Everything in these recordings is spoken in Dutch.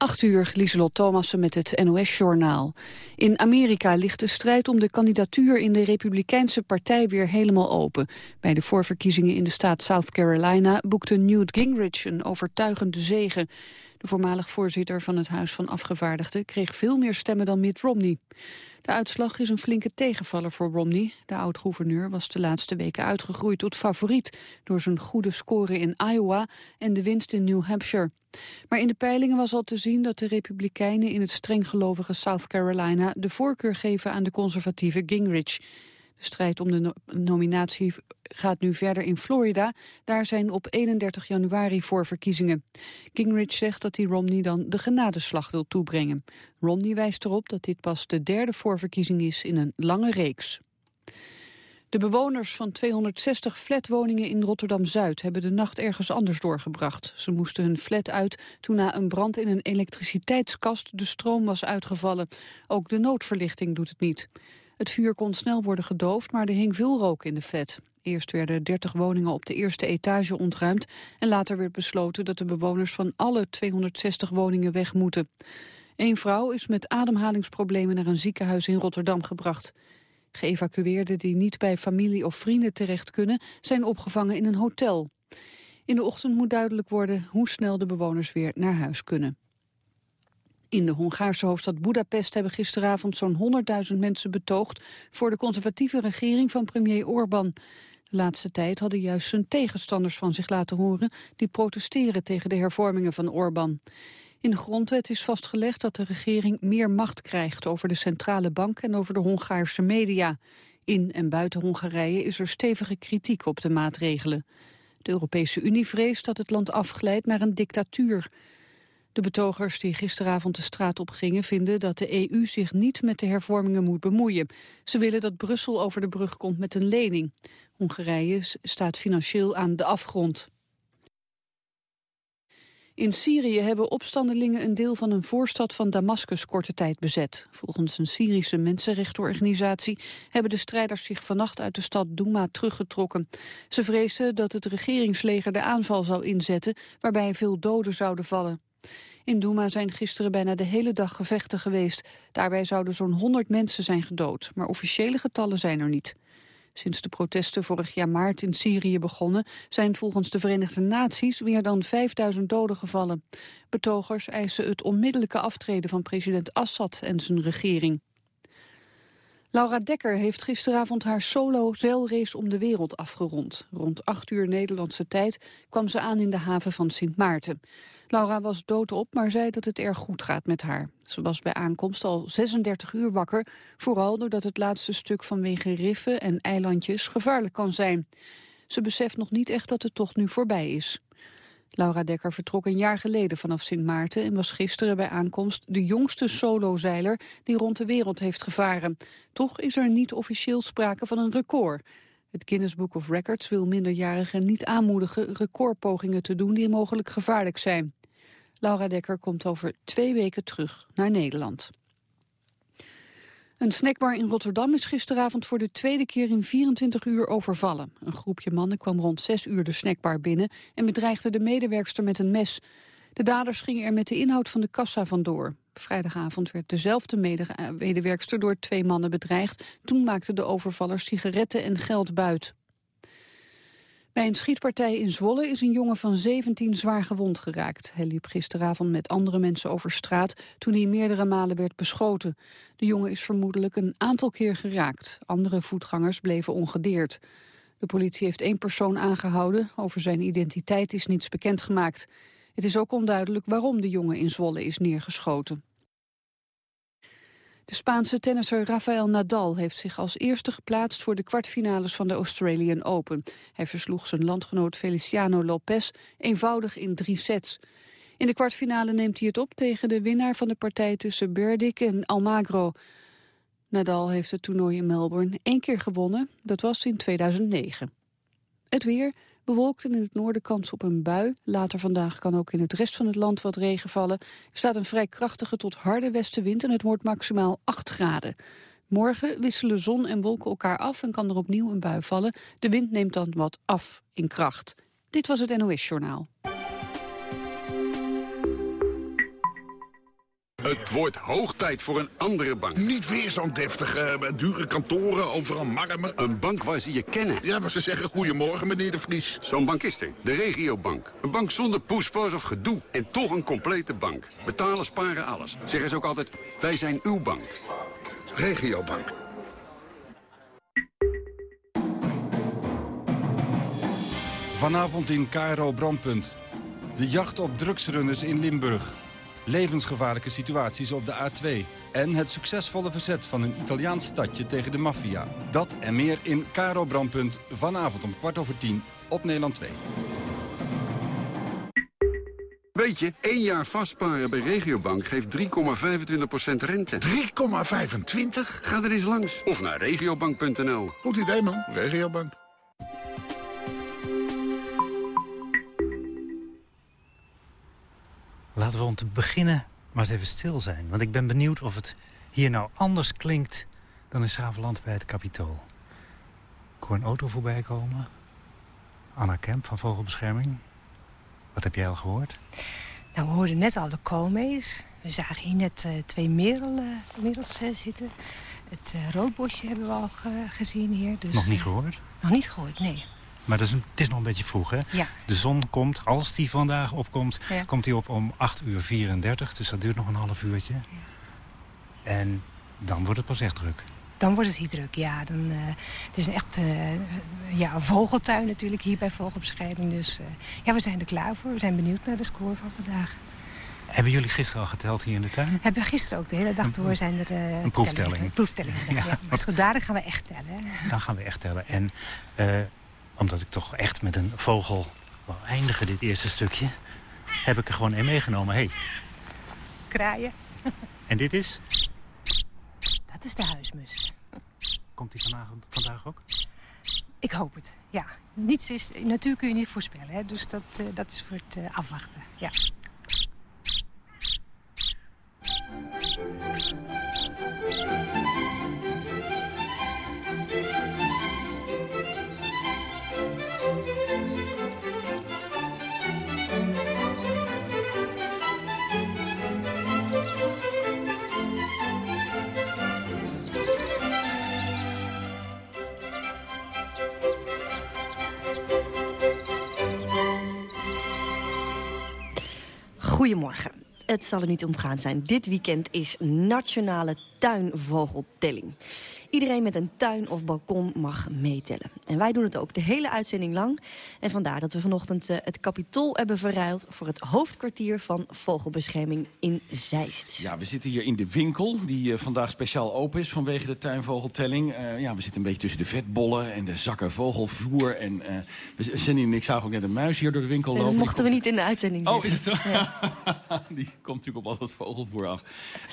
8 uur, Lieselot Thomassen met het NOS-journaal. In Amerika ligt de strijd om de kandidatuur in de Republikeinse partij weer helemaal open. Bij de voorverkiezingen in de staat South Carolina boekte Newt Gingrich een overtuigende zege. De voormalig voorzitter van het Huis van Afgevaardigden kreeg veel meer stemmen dan Mitt Romney. De uitslag is een flinke tegenvaller voor Romney. De oud-gouverneur was de laatste weken uitgegroeid tot favoriet... door zijn goede score in Iowa en de winst in New Hampshire. Maar in de peilingen was al te zien dat de Republikeinen in het strenggelovige South Carolina... de voorkeur geven aan de conservatieve Gingrich. De strijd om de nominatie gaat nu verder in Florida. Daar zijn op 31 januari voor verkiezingen. Gingrich zegt dat hij Romney dan de genadeslag wil toebrengen. Romney wijst erop dat dit pas de derde voorverkiezing is in een lange reeks. De bewoners van 260 flatwoningen in Rotterdam-Zuid hebben de nacht ergens anders doorgebracht. Ze moesten hun flat uit toen na een brand in een elektriciteitskast de stroom was uitgevallen. Ook de noodverlichting doet het niet. Het vuur kon snel worden gedoofd, maar er hing veel rook in de flat. Eerst werden 30 woningen op de eerste etage ontruimd... en later werd besloten dat de bewoners van alle 260 woningen weg moeten. Eén vrouw is met ademhalingsproblemen naar een ziekenhuis in Rotterdam gebracht. Geëvacueerden die niet bij familie of vrienden terecht kunnen... zijn opgevangen in een hotel. In de ochtend moet duidelijk worden hoe snel de bewoners weer naar huis kunnen. In de Hongaarse hoofdstad Budapest hebben gisteravond zo'n 100.000 mensen betoogd voor de conservatieve regering van premier Orbán. De laatste tijd hadden juist zijn tegenstanders van zich laten horen die protesteren tegen de hervormingen van Orbán. In de grondwet is vastgelegd dat de regering meer macht krijgt over de centrale bank en over de Hongaarse media. In en buiten Hongarije is er stevige kritiek op de maatregelen. De Europese Unie vreest dat het land afglijdt naar een dictatuur. De betogers die gisteravond de straat op gingen vinden dat de EU zich niet met de hervormingen moet bemoeien. Ze willen dat Brussel over de brug komt met een lening. Hongarije staat financieel aan de afgrond. In Syrië hebben opstandelingen een deel van een voorstad van Damascus korte tijd bezet. Volgens een Syrische mensenrechtenorganisatie hebben de strijders zich vannacht uit de stad Douma teruggetrokken. Ze vreesden dat het regeringsleger de aanval zou inzetten, waarbij veel doden zouden vallen. In Douma zijn gisteren bijna de hele dag gevechten geweest. Daarbij zouden zo'n 100 mensen zijn gedood, maar officiële getallen zijn er niet. Sinds de protesten vorig jaar maart in Syrië begonnen... zijn volgens de Verenigde Naties meer dan 5000 doden gevallen. Betogers eisen het onmiddellijke aftreden van president Assad en zijn regering. Laura Dekker heeft gisteravond haar solo-zeilrace om de wereld afgerond. Rond 8 uur Nederlandse tijd kwam ze aan in de haven van Sint Maarten. Laura was doodop, maar zei dat het erg goed gaat met haar. Ze was bij aankomst al 36 uur wakker, vooral doordat het laatste stuk vanwege riffen en eilandjes gevaarlijk kan zijn. Ze beseft nog niet echt dat de tocht nu voorbij is. Laura Dekker vertrok een jaar geleden vanaf Sint Maarten en was gisteren bij aankomst de jongste solozeiler die rond de wereld heeft gevaren. Toch is er niet officieel sprake van een record. Het Guinness Book of Records wil minderjarigen niet aanmoedigen recordpogingen te doen die mogelijk gevaarlijk zijn. Laura Dekker komt over twee weken terug naar Nederland. Een snackbar in Rotterdam is gisteravond voor de tweede keer in 24 uur overvallen. Een groepje mannen kwam rond 6 uur de snackbar binnen en bedreigde de medewerkster met een mes. De daders gingen er met de inhoud van de kassa vandoor. Vrijdagavond werd dezelfde medewerkster door twee mannen bedreigd. Toen maakten de overvallers sigaretten en geld buit. Bij een schietpartij in Zwolle is een jongen van 17 zwaar gewond geraakt. Hij liep gisteravond met andere mensen over straat toen hij meerdere malen werd beschoten. De jongen is vermoedelijk een aantal keer geraakt. Andere voetgangers bleven ongedeerd. De politie heeft één persoon aangehouden. Over zijn identiteit is niets bekendgemaakt. Het is ook onduidelijk waarom de jongen in Zwolle is neergeschoten. De Spaanse tennisser Rafael Nadal heeft zich als eerste geplaatst voor de kwartfinales van de Australian Open. Hij versloeg zijn landgenoot Feliciano Lopez eenvoudig in drie sets. In de kwartfinale neemt hij het op tegen de winnaar van de partij tussen Berdik en Almagro. Nadal heeft het toernooi in Melbourne één keer gewonnen, dat was in 2009. Het weer, Bewolkt en in het noorden kans op een bui. Later vandaag kan ook in het rest van het land wat regen vallen. Er staat een vrij krachtige tot harde westenwind en het wordt maximaal 8 graden. Morgen wisselen zon en wolken elkaar af en kan er opnieuw een bui vallen. De wind neemt dan wat af in kracht. Dit was het NOS Journaal. Het wordt hoog tijd voor een andere bank. Niet weer zo'n deftige, eh, dure kantoren, overal marmer. Een bank waar ze je kennen. Ja, maar ze zeggen goedemorgen, meneer de Vries. Zo'n bank is er. De regiobank. Een bank zonder poespas of gedoe. En toch een complete bank. Betalen, sparen, alles. Zeggen ze ook altijd, wij zijn uw bank. Regiobank. Vanavond in KRO Brandpunt. De jacht op drugsrunners in Limburg. Levensgevaarlijke situaties op de A2. En het succesvolle verzet van een Italiaans stadje tegen de maffia. Dat en meer in KRO Brandpunt. Vanavond om kwart over tien op Nederland 2. Weet je, één jaar vastparen bij Regiobank geeft 3,25% rente. 3,25? Ga er eens langs. Of naar regiobank.nl. Goed idee, man. Regiobank. Laten we om te beginnen maar eens even stil zijn. Want ik ben benieuwd of het hier nou anders klinkt... dan in Saveland bij het Capitool. Ik hoor een auto voorbij komen. Anna Kemp van Vogelbescherming. Wat heb jij al gehoord? Nou, we hoorden net al de koolmees. We zagen hier net uh, twee merel, uh, merels uh, zitten. Het roodbosje hebben we al gezien hier. Dus, nog niet gehoord? Nog niet gehoord, nee. Maar dat is het is nog een beetje vroeg, hè? Ja. De zon komt, als die vandaag opkomt, Ja. komt die op om 8 uur 34. Dus dat duurt nog een half uurtje. En dan wordt het pas echt druk. Dan wordt het hier druk, ja. Dan, eh, het is een echt eh, ja, een vogeltuin natuurlijk hier bij Vogelbescherming. Dus eh, ja, we zijn er klaar voor. We zijn benieuwd naar de score van vandaag. Hebben jullie gisteren al geteld hier in de tuin? We hebben gisteren ook de hele dag door zijn er... eh, Een proeftelling. tellingen- gedaan, Ja, ja. Dus gaan we echt tellen. Dan gaan we echt tellen. En omdat ik toch echt met een vogel wil eindigen, dit eerste stukje... heb ik er gewoon één meegenomen. Hey, Kraaien. en dit is? Dat is de huismus. Komt die vanavond, vandaag ook? Ik hoop het, ja. Niets is, natuur kun je niet voorspellen, hè? dus dat, eh, dat is voor het eh, afwachten. Ja. Goedemorgen. Het zal er niet ontgaan zijn. Dit weekend is Nationale Tuinvogeltelling. Iedereen met een tuin of balkon mag meetellen. En wij doen het ook de hele uitzending lang. En vandaar dat we vanochtend eh, het kapitool hebben verruild... voor het hoofdkwartier van Vogelbescherming in Zeist. Ja, we zitten hier in de winkel, die eh, vandaag speciaal open is vanwege de tuinvogeltelling. Eh, ja, we zitten een beetje tussen de vetbollen en de zakken vogelvoer. En we- Jenny en ik zagen ook net een muis hier door de winkel En lopen. dat mochten we niet in de uitzending Oh, zeggen. is het zo? die komt natuurlijk op al dat vogelvoer af.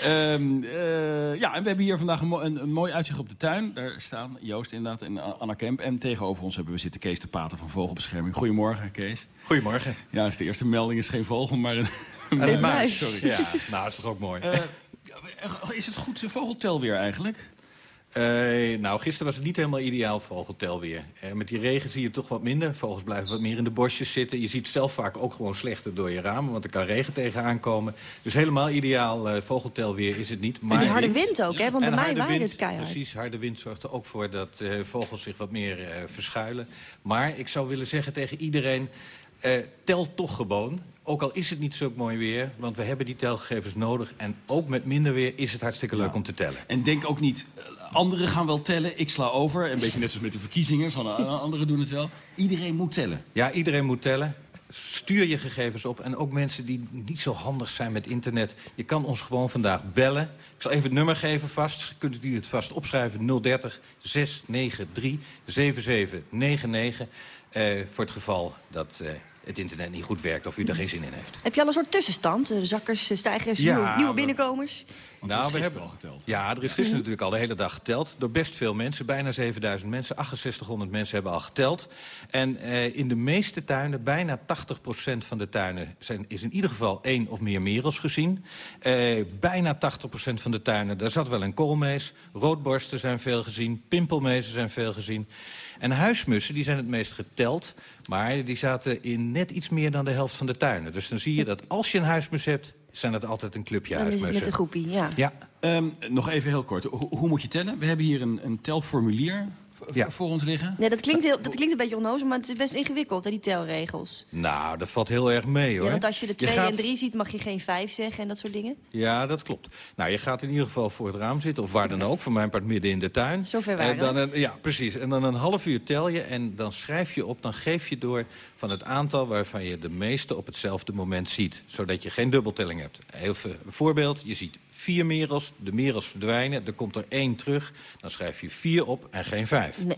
Ehm, eh, ja, en we hebben hier vandaag een, een, een mooi uitzicht op de tuin. Daar staan Joost inderdaad en Anna Kemp. En tegenover ons hebben we zitten Kees de Pater van Vogelbescherming. Goedemorgen, Kees. Goedemorgen. Ja, is de eerste melding is geen vogel, maar een, een muis. Sorry. Ja, nou, is toch ook mooi. Eh, is het goed eh, vogeltelweer eigenlijk? Eh, nou, gisteren was het niet helemaal ideaal vogeltelweer. Eh, met die regen zie je toch wat minder. Vogels blijven wat meer in de bosjes zitten. Je ziet zelf vaak ook gewoon slechter door je ramen, want er kan regen tegenaan komen. Dus helemaal ideaal eh, vogeltelweer is het niet. Maar En die harde wind ook, hè? Want bij mij waaide wind, het keihard. Precies, harde wind zorgt er ook voor dat eh, vogels zich wat meer eh, verschuilen. Maar ik zou willen zeggen tegen iedereen, eh, tel toch gewoon. Ook al is het niet zo mooi weer, want we hebben die telgegevens nodig. En ook met minder weer is het hartstikke leuk om te tellen. En denk ook niet, anderen gaan wel tellen, ik sla over. Een beetje net zoals met de verkiezingen, van eh, anderen doen het wel. Iedereen moet tellen. Ja, iedereen moet tellen. Stuur je gegevens op. En ook mensen die niet zo handig zijn met internet. Je kan ons gewoon vandaag bellen. Ik zal even het nummer geven vast. Kunt u het vast opschrijven. 030 693 7799. Eh, voor het geval dat eh, het internet niet goed werkt of u er geen zin in heeft. Heb je al een soort tussenstand? Zakkers, stijgers, Ja, nieuwe, nieuwe we- Nou, we hebben al geteld. Ja, er is gisteren natuurlijk al de hele dag geteld. Door best veel mensen, bijna 7000 mensen. 6800 mensen hebben al geteld. En eh, in de meeste tuinen, bijna 80% van de tuinen... Zijn, is in ieder geval één of meer merels gezien. Eh, bijna 80% van de tuinen, daar zat wel een koolmees. Roodborsten zijn veel gezien. Pimpelmezen zijn veel gezien. En huismussen, die zijn het meest geteld. Maar die zaten in net iets meer dan de helft van de tuinen. Dus dan zie je dat als je een huismus hebt zijn het altijd een clubje Dan is het met huismussen. een groepie, ja. Ja, Ehm, nog even heel kort. Ho- hoe moet je tellen? We hebben hier een, een telformulier Ja. voor ons liggen. Nee, dat klinkt, heel, dat klinkt een beetje onnozel, maar het is best ingewikkeld, hè, die telregels. nou, dat valt heel erg mee, hoor. Ja, want als je de twee gaat- en drie ziet, mag je geen vijf zeggen en dat soort dingen. Ja, dat klopt. Nou, je gaat in ieder geval voor het raam zitten, of waar dan ook. Voor mijn part midden in de tuin. Zover En waren dan een, Ja, precies. En dan een half uur tel je en dan schrijf je op... dan geef je door van het aantal waarvan je de meeste op hetzelfde moment ziet. Zodat je geen dubbeltelling hebt. Heel veel- een voorbeeld, je ziet vier merels, de merels verdwijnen... er komt er één terug, dan schrijf je vier op en geen vijf. Nee.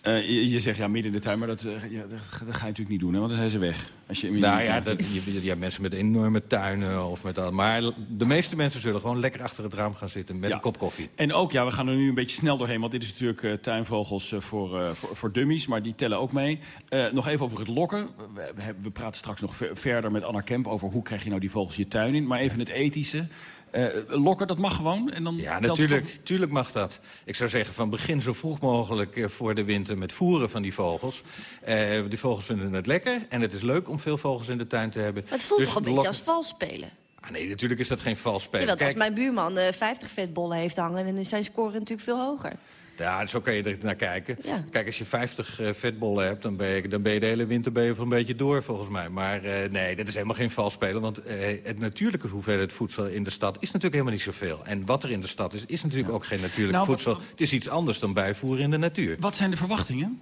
Eh, je, je zegt ja, midden in de tuin, maar dat, eh, ja, dat, dat ga je natuurlijk niet doen, hè, want dan zijn ze weg. Als je Nou ja, dat, je, je- ja, mensen met enorme tuinen of met al. Maar de meeste mensen zullen gewoon lekker achter het raam gaan zitten met Ja. een kop koffie. En ook, ja, we gaan er nu een beetje snel doorheen, want dit is natuurlijk eh, tuinvogels eh, voor, eh, voor, voor dummies, maar die tellen ook mee. Eh, nog even over het lokken. We, we, praten straks nog ver- verder met Anna Kemp over hoe krijg je nou die vogels je tuin in. Maar even het ethische. Eh, lokken, dat mag gewoon. En dan Ja, natuurlijk, tuurlijk mag dat. Ik zou zeggen, van begin zo vroeg mogelijk eh, voor de winter met voeren van die vogels. Eh, die vogels vinden het lekker en het is leuk om veel vogels in de tuin te hebben. Maar het voelt Dus toch een beetje als vals spelen? Ah, nee, natuurlijk is dat geen vals spelen. Jawel, als Kijk, mijn buurman eh 50 vetbollen heeft hangen... dan is zijn score natuurlijk veel hoger. Ja, zo kan je er naar kijken. Ja. Kijk, als je 50 eh, vetbollen hebt, dan ben, je, dan ben je de hele winter ben je er een beetje door, volgens mij. Maar eh, nee, dat is helemaal geen vals spelen. Want eh, het natuurlijke hoeveelheid voedsel in de stad is natuurlijk helemaal niet zoveel. En wat er in de stad is, is natuurlijk ook geen natuurlijk Nou, wat- voedsel. Het is iets anders dan bijvoeren in de natuur. Wat zijn de verwachtingen?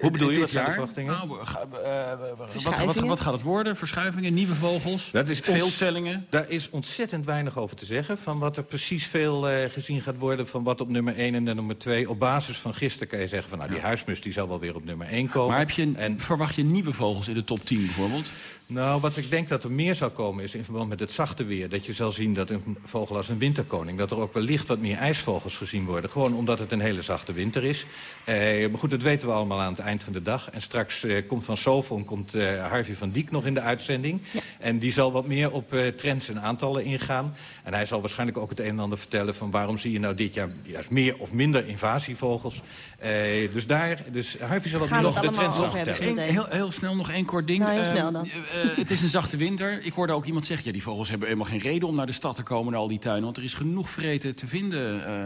Hoe bedoel je, wat zijn de verwachtingen? Nou, eh, wat, wat, wat gaat het worden? Verschuivingen, nieuwe vogels? Dat is veel ons- tellingen? Daar is ontzettend weinig over te zeggen. Van wat er precies veel eh, gezien gaat worden. Van wat op nummer 1 en nummer 2. Op basis van gisteren kan je zeggen van nou, die huismus die zal wel weer op nummer 1 komen. Maar heb je, En verwacht je nieuwe vogels in de top 10 bijvoorbeeld? Nou, wat ik denk dat er meer zal komen is in verband met het zachte weer. Dat je zal zien dat een vogel als een winterkoning... dat er ook wellicht wat meer ijsvogels gezien worden. Gewoon omdat het een hele zachte winter is. Eh, maar goed, dat weten we allemaal aan het eind van de dag. En straks eh, komt van Sofon komt eh, Harvey van Diek nog in de uitzending. En die zal wat meer op eh, trends en aantallen ingaan. En hij zal waarschijnlijk ook het een en ander vertellen... van waarom zie je nou dit jaar juist meer of minder invasievogels. Eh, dus daar, dus Harvey zal wat meer nog de trends gaan vertellen. Heel, heel snel nog één kort ding. Nou, heel Eh, snel dan. eh, eh, het is een zachte winter. Ik hoorde ook iemand zeggen... Ja, die vogels hebben helemaal geen reden om naar de stad te komen... naar al die tuinen, want er is genoeg vreten te vinden... eh,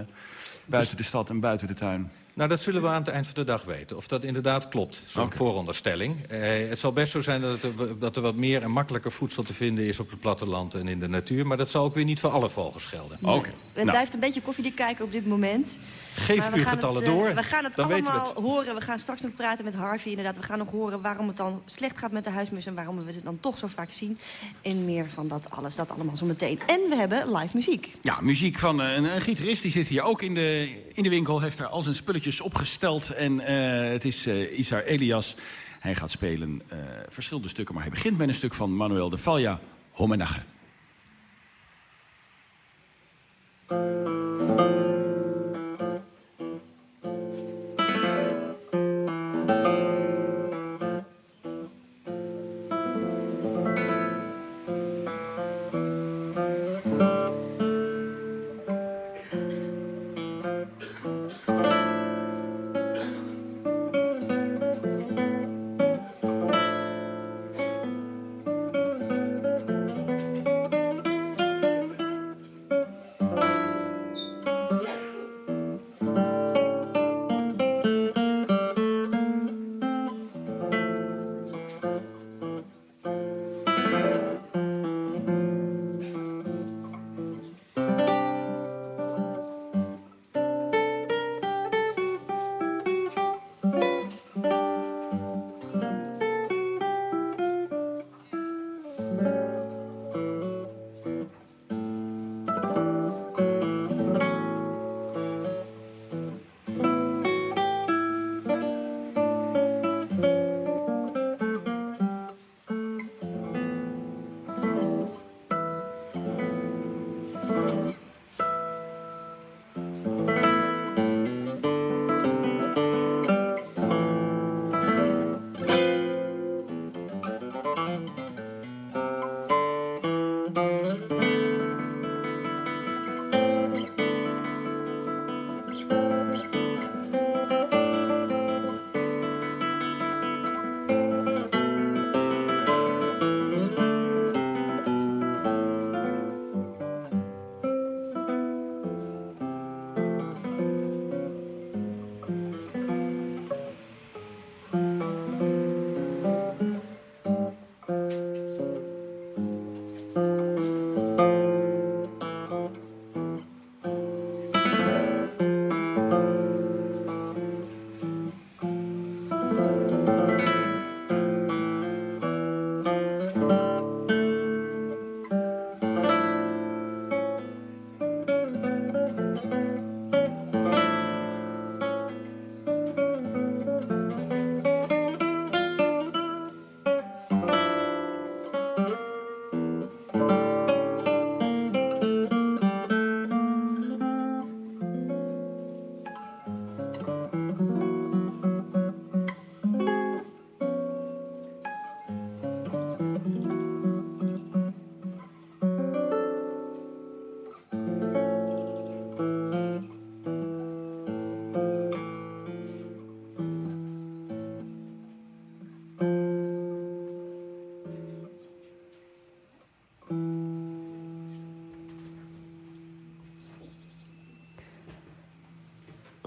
buiten de stad en buiten de tuin. Nou, dat zullen we aan het eind van de dag weten. Of dat inderdaad klopt, zo'n vooronderstelling. Eh, het zal best zo zijn dat er, dat er wat meer en makkelijker voedsel te vinden is... op het platteland en in de natuur. Maar dat zal ook weer niet voor alle vogels gelden. Oké. Het Nou, blijft een beetje koffiedik kijken op dit moment. Geef we uw getallen het, eh, door, We gaan het dan weten we allemaal het. horen. We gaan straks nog praten met Harvey. Inderdaad, we gaan nog horen waarom het dan slecht gaat met de huismus... en waarom we het dan toch zo vaak zien. En meer van dat alles, dat allemaal zo meteen. En we hebben live muziek. ja, muziek van eh, een, een gitarist. Die zit hier ook in de, in de winkel. Heeft daar al zijn spulletjes opgesteld. En eh, het is eh Isar Elias. Hij gaat spelen eh, verschillende stukken. Maar hij begint met een stuk van Manuel de Falla. Homenage.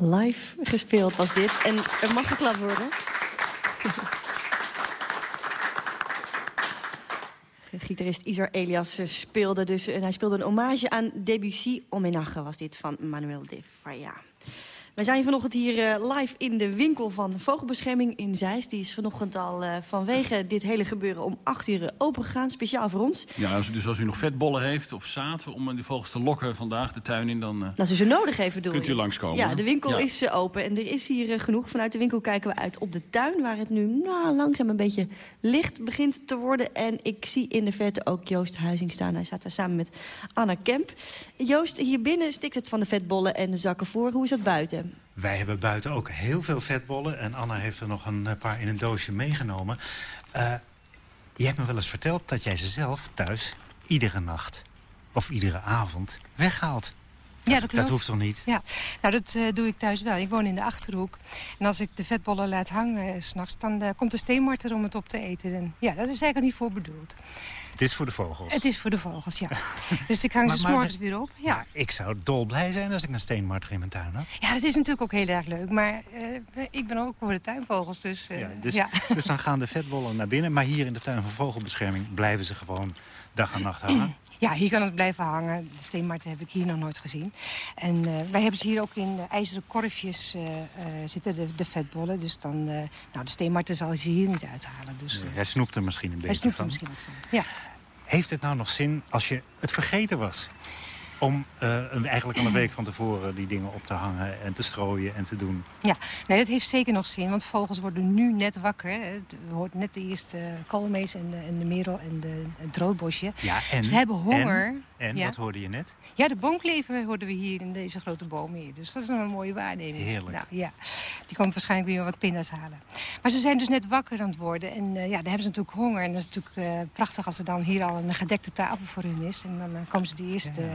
Live gespeeld was dit. En er mag geklapt worden. Gitarist Isar Elias eh, speelde dus... En hij speelde een hommage aan Debussy. Homenage was dit van Manuel de Falla. We zijn vanochtend hier eh, live in de winkel van Vogelbescherming in Zeist. Die is vanochtend al uh, vanwege dit hele gebeuren om 8 uur open gegaan. Speciaal voor ons. Ja, dus als u nog vetbollen heeft of zaad om die vogels te lokken vandaag de tuin in... dan uh, nou, als u ze nodig heeft, bedoel kunt u langskomen. Ja, de winkel ja. is open en er is hier genoeg. Vanuit de winkel kijken we uit op de tuin... waar het nu nou, langzaam een beetje licht begint te worden. En ik zie in de verte ook Joost Huizing staan. Hij staat daar samen met Anna Kemp. Joost, hier binnen stikt het van de vetbollen en de zakken voor. Hoe is dat buiten? Wij hebben buiten ook heel veel vetbollen. En Anna heeft er nog een paar in een doosje meegenomen. Uh, je hebt me wel eens verteld dat jij ze zelf thuis iedere nacht of iedere avond weghaalt. Dat, ja, dat, dat hoeft toch niet? Ja, nou dat uh, doe ik thuis wel. Ik woon in de Achterhoek. En als ik de vetbollen laat hangen uh, s'nachts... dan uh, komt de steenmarter om het op te eten. En ja, dat is eigenlijk niet voor bedoeld. Het is voor de vogels? Het is voor de vogels, ja. dus ik hang maar, ze s'morgens weer op. Ja. Maar ik zou dolblij zijn als ik een steenmarter in mijn tuin had. Ja, dat is natuurlijk ook heel erg leuk. Maar ik ben ook voor de tuinvogels, dus... ja, dus, ja. dus dan gaan de vetbollen naar binnen. Maar hier in de tuin van vogelbescherming blijven ze gewoon dag en nacht hangen? Ja, hier kan het blijven hangen. De steenmarten heb ik hier nog nooit gezien. En uh, wij hebben ze hier ook in ijzeren korfjes uh, uh, zitten, de, de, vetbollen. Dus dan, nou, de steenmarten zal ze hier niet uithalen. Dus, nee, hij snoept er misschien een beetje hij snoept van. er misschien wat van, ja. Heeft het nou nog zin als je het vergeten was? Om uh, eigenlijk al een week van tevoren die dingen op te hangen en te strooien en te doen. Ja, nee, dat heeft zeker nog zin. Want vogels worden nu net wakker. Het hoort net de eerste koolmees en de, en de merel en de, het roodbosje. Ja, en, Ze hebben honger. En, en ja. wat hoorde je net? Ja, de boomklever hoorden we hier in deze grote boom hier. Dus dat is een mooie waarneming. Heerlijk. Nou, ja. Die komt waarschijnlijk weer wat pinda's halen. Maar ze zijn dus net wakker aan het worden. En uh, ja, dan hebben ze natuurlijk honger. En dat is natuurlijk uh, prachtig als er dan hier al een gedekte tafel voor hun is. En dan uh, komen ze die eerste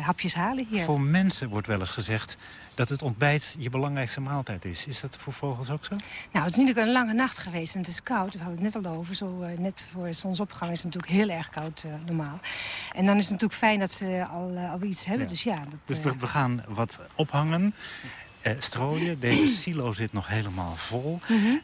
hapjes halen hier. Voor mensen wordt wel eens gezegd dat het ontbijt je belangrijkste maaltijd is. Is dat voor vogels ook zo? Nou, het is natuurlijk een lange nacht geweest en het is koud. We hadden het net al over. Zo, uh, net voor zonsopgang is het natuurlijk heel erg koud uh, normaal. En dan is het natuurlijk fijn dat ze al, uh, al iets hebben. Ja. Dus ja, dat, dus we, gaan wat ophangen, strooien. Deze silo zit nog helemaal vol. -hmm.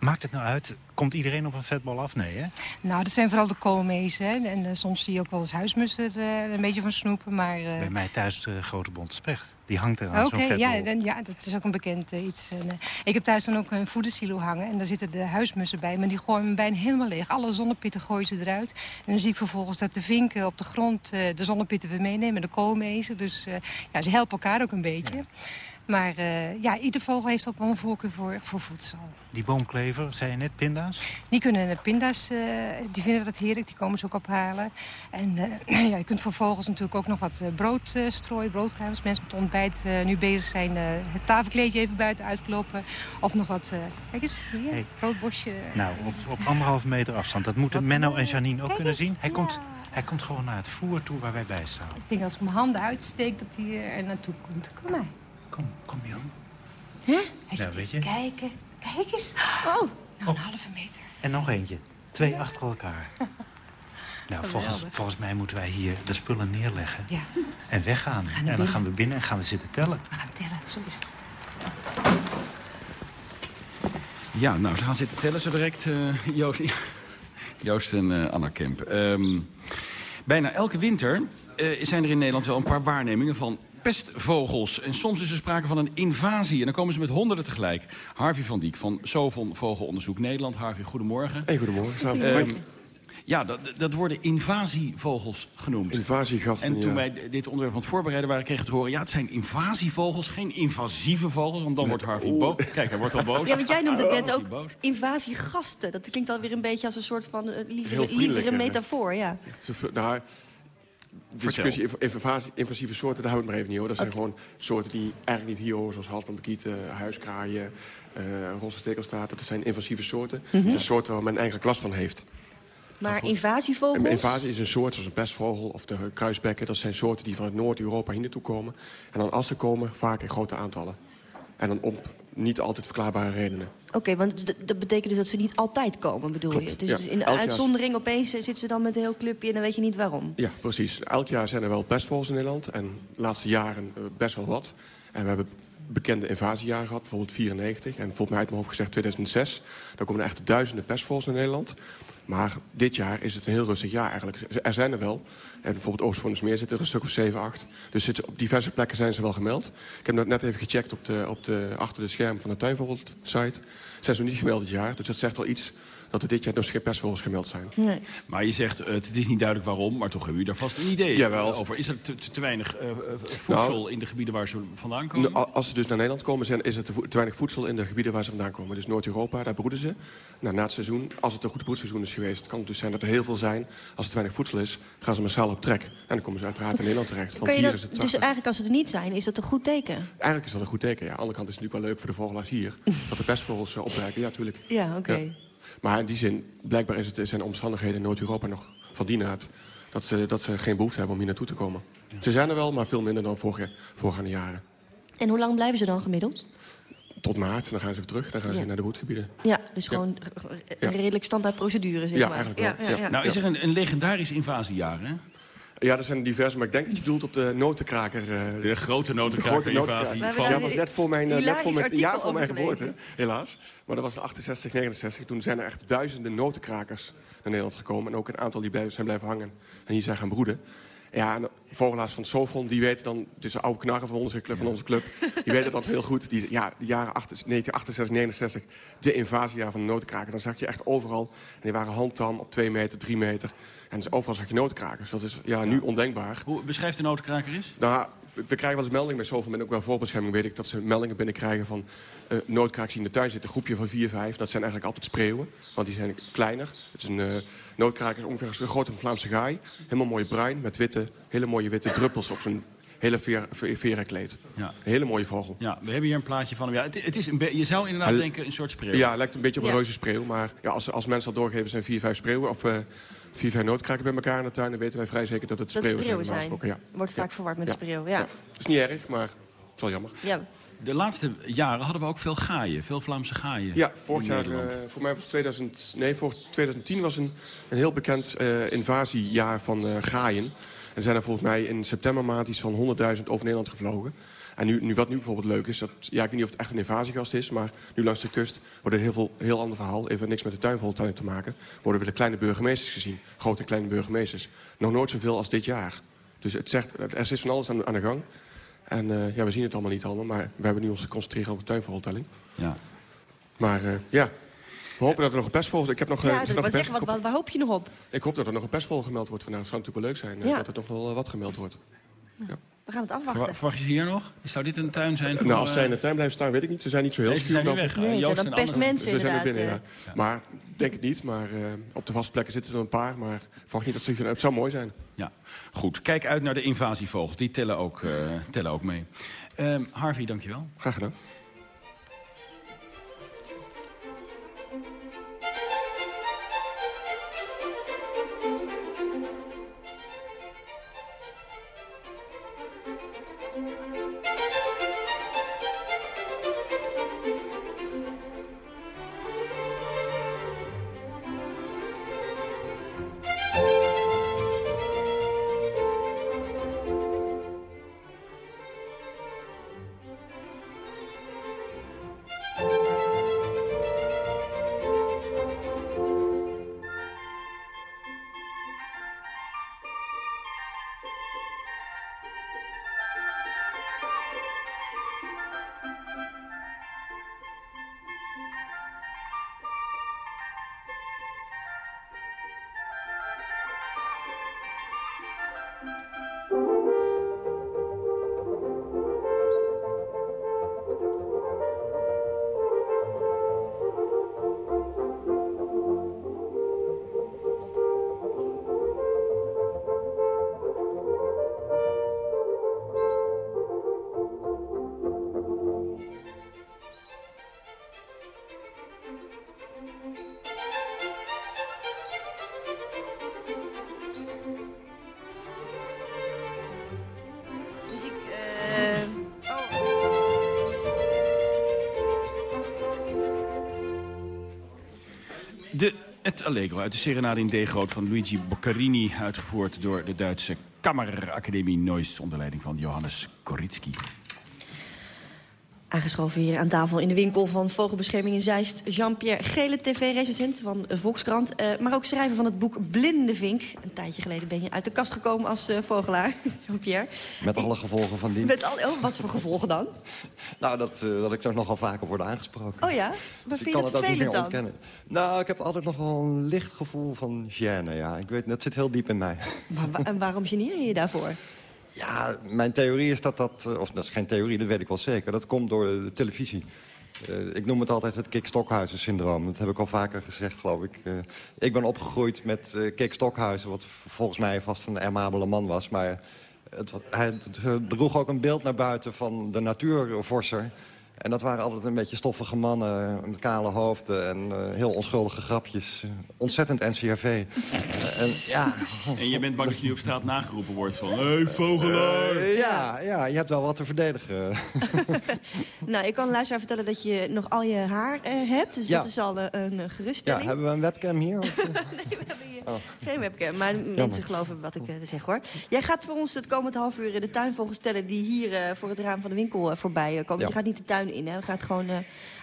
Maakt het nou uit? Komt iedereen op een vetbal af? Nee, hè? Nou, dat zijn vooral de koolmezen. Hè? En uh, soms zie je ook wel eens huismussen er uh, een beetje van snoepen. Maar, uh... Bij mij thuis de grote bonte specht. Die hangt er aan okay, zo'n vetbal. Ja, dan, ja, dat is ook een bekend iets. En, ik heb thuis dan ook een voedersilo hangen. En daar zitten de huismussen bij. Maar die gooien me bijna helemaal leeg. Alle zonnepitten gooien ze eruit. En dan zie ik vervolgens dat de vinken op de grond de zonnepitten weer meenemen. De koolmezen. Dus ja, ze helpen elkaar ook een beetje. Ja. Maar uh, ja, ieder vogel heeft ook wel een voorkeur voor, voor voedsel. Die boomklever, zei je net, pinda's? Die kunnen pinda's, uh, die vinden dat heerlijk, die komen ze ook ophalen. En uh, ja, je kunt voor vogels natuurlijk ook nog wat brood strooien, broodkruimels. Mensen met ontbijt nu bezig zijn, het tafelkleedje even buiten uitkloppen. Of nog wat, kijk eens, hier, hey. broodbosje. Nou, op, op anderhalve meter afstand. Dat moeten Menno en Janine ook kijk kunnen eens. zien. Hij, ja. komt, hij komt gewoon naar het voer toe waar wij bij staan. Ik denk als ik mijn handen uitsteek dat hij er naartoe komt. Kom maar. Kom, kom Jan. Huh? Hij Ja, zit weet je. kijken. Kijk eens. Oh, nou, een halve meter. En nog eentje. Twee achter elkaar. Nou, volgens, volgens mij moeten wij hier de spullen neerleggen Ja, en weggaan. En dan binnen. gaan we binnen en gaan we zitten tellen. we gaan tellen. Zo is het. Ja, nou, ze gaan zitten tellen zo direct. eh, Joost, Joost en eh, Anna Kemp. Ehm, bijna elke winter eh, zijn er in Nederland wel een paar waarnemingen van pestvogels. En soms is er sprake van een invasie. En dan komen ze met honderden tegelijk. Harvey van Diek van Sovon Vogelonderzoek Nederland. Harvey, goedemorgen. Hey, goedemorgen. Ehm, ja, dat, dat worden invasievogels genoemd. Invasiegasten, En toen ja. wij dit onderwerp aan het voorbereiden waren, kregen we te horen... ja, het zijn invasievogels, geen invasieve vogels. Want dan wordt Harvey boos. Kijk, hij wordt al boos. Ja, want jij noemde het net ook invasiegasten. Dat klinkt alweer een beetje als een soort van uh, lievere, metafoor. Ja. Nou, discussie inv- invasi- invasieve soorten, daar houden we het maar even niet hoor. Dat zijn gewoon soorten die eigenlijk niet hier horen, zoals halsbandbekieten, huiskraaien, eh roze tekelstaarten. Dat zijn invasieve soorten. Mhm. Dat zijn soorten waar men eigenlijk last van heeft. Maar invasievogels... Een invasie is een soort zoals een pestvogel of de kruisbekken. Dat zijn soorten die vanuit Noord-Europa hier naartoe komen. En dan als ze komen, vaak in grote aantallen. En dan om niet altijd verklaarbare redenen. Oké, want dat betekent dus dat ze niet altijd komen, bedoel Klopt, je? Dus, ja. dus in de jaar- uitzondering opeens eh, zitten ze dan met een heel clubje... en dan weet je niet waarom. Ja, precies. Elk jaar zijn er wel pestvogels in Nederland. En de laatste jaren eh, best wel wat. En we hebben bekende invasiejaren gehad, bijvoorbeeld 94 en volgens mij uit mijn hoofd gezegd 2006. Daar komen er echt duizenden pestvogels in Nederland. Maar dit jaar is het een heel rustig jaar eigenlijk. Er zijn er wel. En bijvoorbeeld Oostvoornersmeer zitten er een stuk of 7, 8. Dus op diverse plekken zijn ze wel gemeld. Ik heb net even gecheckt op de, op de, achter de scherm van de tuinvogelsite. Zijn ze niet gemeld dit jaar. Dus dat zegt wel iets dat er dit jaar nog geen pestvogels gemeld zijn. Nee. Maar je zegt, uh, het is niet duidelijk waarom, maar toch hebben jullie daar vast een idee Jawel. over. Is er te, te weinig uh, voedsel nou, in de gebieden waar ze vandaan komen? Nou, als ze dus naar Nederland komen, zijn, is er te, te, weinig voedsel in de gebieden waar ze vandaan komen. Dus Noord-Europa, daar broeden ze. Nou, na het seizoen, als het een goed broedseizoen is geweest... kan het dus zijn dat er heel veel zijn. Als er te weinig voedsel is, gaan ze massaal op trek. En dan komen ze uiteraard in Nederland terecht. Want hier dat, is het dus eigenlijk als ze er niet zijn, is dat een goed teken? Eigenlijk is dat een goed teken, ja. Aan de andere kant is het natuurlijk wel leuk voor de vogelaars hier. dat de pestvogels uh, opduiken, ja, natuurlijk. Ja, oké. Okay. Ja. Maar in die zin, blijkbaar is het, zijn de omstandigheden in Noord-Europa nog van die naad... Dat ze, dat ze geen behoefte hebben om hier naartoe te komen. Ze zijn er wel, maar veel minder dan vorige, voorgaande jaren. En hoe lang blijven ze dan gemiddeld? Tot maart, dan gaan ze weer terug. Dan gaan ze Ja. naar de broedgebieden. Ja, dus gewoon een redelijk standaard procedure, zeg Ja, maar. eigenlijk wel. Ja. Nou, is er een, een legendarisch invasiejaar, hè? Ja, er zijn diverse, maar ik denk dat je doelt op de notenkraker. eh, De grote de grote notenkraker-invasie. notenkraker. van- Ja, dat was net voor mijn, eh, net voor mijn artikel jaar voor mijn over geboorte, helaas. Maar dat was in 68, 69. Toen zijn er echt duizenden notenkrakers naar Nederland gekomen. En ook een aantal die blijven, zijn blijven hangen en hier zijn gaan broeden. Ja, en de vogelaars van Sofon, die weten dan... Het is een oude knarren van onze club, van onze club. Die weten dat heel goed. Die, ja, de jaren 68, 1968, 69, de invasiejaar van de notenkraker. Dan zag je echt overal. En die waren handtam op 2 meter, 3 meter. En dus overal zag je notenkrakers. Dat is ja, nu ondenkbaar. Hoe beschrijft de notenkraker is? Nou, we krijgen wel eens meldingen bij Sofon. En ook wel voorbescherming weet ik dat ze meldingen binnenkrijgen van... eh nootkrakers die in de tuin zitten. Een groepje van 4, 5. Dat zijn eigenlijk altijd spreeuwen. Want die zijn kleiner. Het is een eh noodkraker is ongeveer zo groot als een Vlaamse gaai. Helemaal mooi bruin met witte, hele mooie witte druppels op zijn hele verenkleed. Ja. Een hele mooie vogel. Ja, we hebben hier een plaatje van hem. Ja, het, het is een je zou inderdaad Hij- denken een soort spreeuw. Ja, lijkt een beetje op een Ja. reuzenspreeuw. Maar ja, als, als mensen al doorgeven zijn 4, 5 spreeuwen... of eh 4, 5 noodkraken bij elkaar in de tuin... dan weten wij vrij zeker dat het Dat spreeuwen zijn. spreeuwen normaal zijn. gesproken, Ja. Wordt vaak Ja. verward met Ja. spreeuw, ja. Het is niet erg, maar het is wel jammer. ja. De laatste jaren hadden we ook veel gaaien. Veel Vlaamse gaaien. Ja, vorig jaar, eh, voor mij was 2000, nee, voor 2010 was een, een heel bekend eh, invasiejaar van eh gaaien. En er zijn er volgens mij in septembermaand iets van 100.000 over Nederland gevlogen. En nu, nu, wat nu bijvoorbeeld leuk is, dat, ja, ik weet niet of het echt een invasiegast is... maar nu langs de kust wordt er heel veel heel ander verhaal. Even niks met de tuinvoltuin te maken. Worden weer de kleine burgemeesters gezien. Grote en kleine burgemeesters. Nog nooit zoveel als dit jaar. Dus het zegt, er is van alles aan, aan de gang. En eh, ja, we zien het allemaal niet allemaal, maar we hebben nu ons geconcentreerd op de tuinvogeltelling. Ja. Maar eh, ja, we hopen dat er nog een pestvogel... Ik heb nog, eh, Ja, ik dat nog wat een waar hoop je nog op? ik hoop dat er nog een pestvogel gemeld wordt vandaag. Het zou natuurlijk wel leuk zijn Ja. dat er toch wel eh, wat gemeld wordt. We gaan het afwachten. Verwacht je ze hier nog? Zou dit een tuin zijn? Voor, nou, als zij in eh, de tuin blijven staan, weet ik niet. Ze zijn niet zo heel zijn nu weg. Nee, het Joost zijn en dan Anne- pestmensen Ze zijn er binnen, eh. ja. Maar denk het niet. Maar eh, op de vaste plekken zitten er een paar. Maar verwacht niet dat ze... Het zou mooi zijn. Ja, goed. Kijk uit naar de invasievogels. Die tellen ook, eh, tellen ook mee. Ehm, Harvey, dankjewel. Graag gedaan. Allegro uit de Serenade in D groot van Luigi Boccarini... uitgevoerd door de Duitse Kammeracademie Neuss... onder leiding van Johannes Koritski. Aangeschoven hier aan tafel in de winkel van Vogelbescherming in Zeist... Jean-Pierre Gele, tv-recensent van Volkskrant... Uh, maar ook schrijver van het boek Blinde Vink. Een tijdje geleden ben je uit de kast gekomen als uh, vogelaar, Jean-Pierre. Met alle gevolgen van die. Met al, oh, wat voor gevolgen dan? nou, dat, uh, dat ik er nogal vaker word aangesproken. Oh ja? Maar dus vind ik kan je het ook niet meer dan? ontkennen. Nou, ik heb altijd nog wel een licht gevoel van gêne, ja. Ik weet, dat zit heel diep in mij. Maar, en waarom geneer je je daarvoor? Ja, mijn theorie is dat dat... Of dat is geen theorie, dat weet ik wel zeker. Dat komt door de televisie. Uh, ik noem het altijd het Kik Stokhuizen-syndroom. Dat heb ik al vaker gezegd, geloof ik. Uh, ik ben opgegroeid met uh, Kik Stokhuizen... wat volgens mij vast een ermabele man was. Maar het, hij droeg ook een beeld naar buiten van de natuurvorser... En dat waren altijd een beetje stoffige mannen met kale hoofden en uh, heel onschuldige grapjes. Ontzettend NCRV. uh, en, ja. en je bent bang dat je nu op straat nageroepen wordt van... Hé, hey, vogelaar! Uh, ja, ja, je hebt wel wat te verdedigen. nou, ik kan luisteraar vertellen dat je nog al je haar hebt. Dus ja. dat is al een geruststelling. Ja, hebben we een webcam hier? Of? nee, we hebben hier oh. geen webcam. Maar Jammer. mensen geloven wat ik zeg, hoor. Jij gaat voor ons het komend half uur de tuinvogels stellen... die hier voor het raam van de winkel voorbij komen. Ja. Je gaat niet de tuin in, hè? We gaan gewoon uh,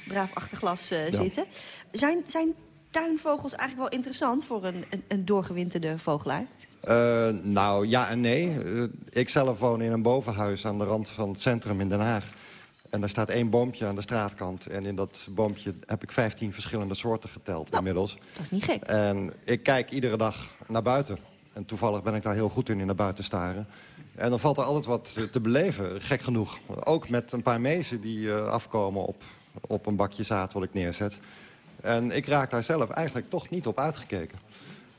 braaf achter glas uh, ja. zitten. Zijn, zijn tuinvogels eigenlijk wel interessant voor een, een, een doorgewinterde vogelaar? Uh, nou, ja en nee. ik zelf woon in een bovenhuis aan de rand van het centrum in Den Haag. En daar staat één boompje aan de straatkant. En in dat boompje heb ik 15 verschillende soorten geteld oh, inmiddels. Dat is niet gek. En ik kijk iedere dag naar buiten. En toevallig ben ik daar heel goed in, in naar buiten staren. En dan valt er altijd wat te beleven, gek genoeg. Ook met een paar mezen die uh, afkomen op, op een bakje zaad wat ik neerzet. En ik raak daar zelf eigenlijk toch niet op uitgekeken.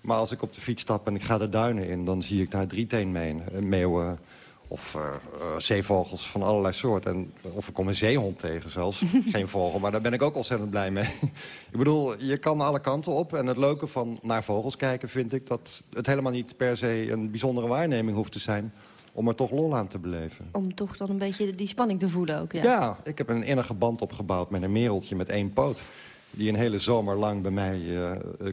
Maar als ik op de fiets stap en ik ga de duinen in... dan zie ik daar drieteenmeeuwen meeuwen of uh, uh, zeevogels van allerlei soorten. En, of ik kom een zeehond tegen zelfs. Geen vogel, maar daar ben ik ook ontzettend blij mee. ik bedoel, je kan alle kanten op. En het leuke van naar vogels kijken vind ik... dat het helemaal niet per se een bijzondere waarneming hoeft te zijn om er toch lol aan te beleven. Om toch dan een beetje die spanning te voelen ook, ja. Ja, ik heb een innige band opgebouwd met een mereltje met één poot. Die een hele zomer lang bij mij uh,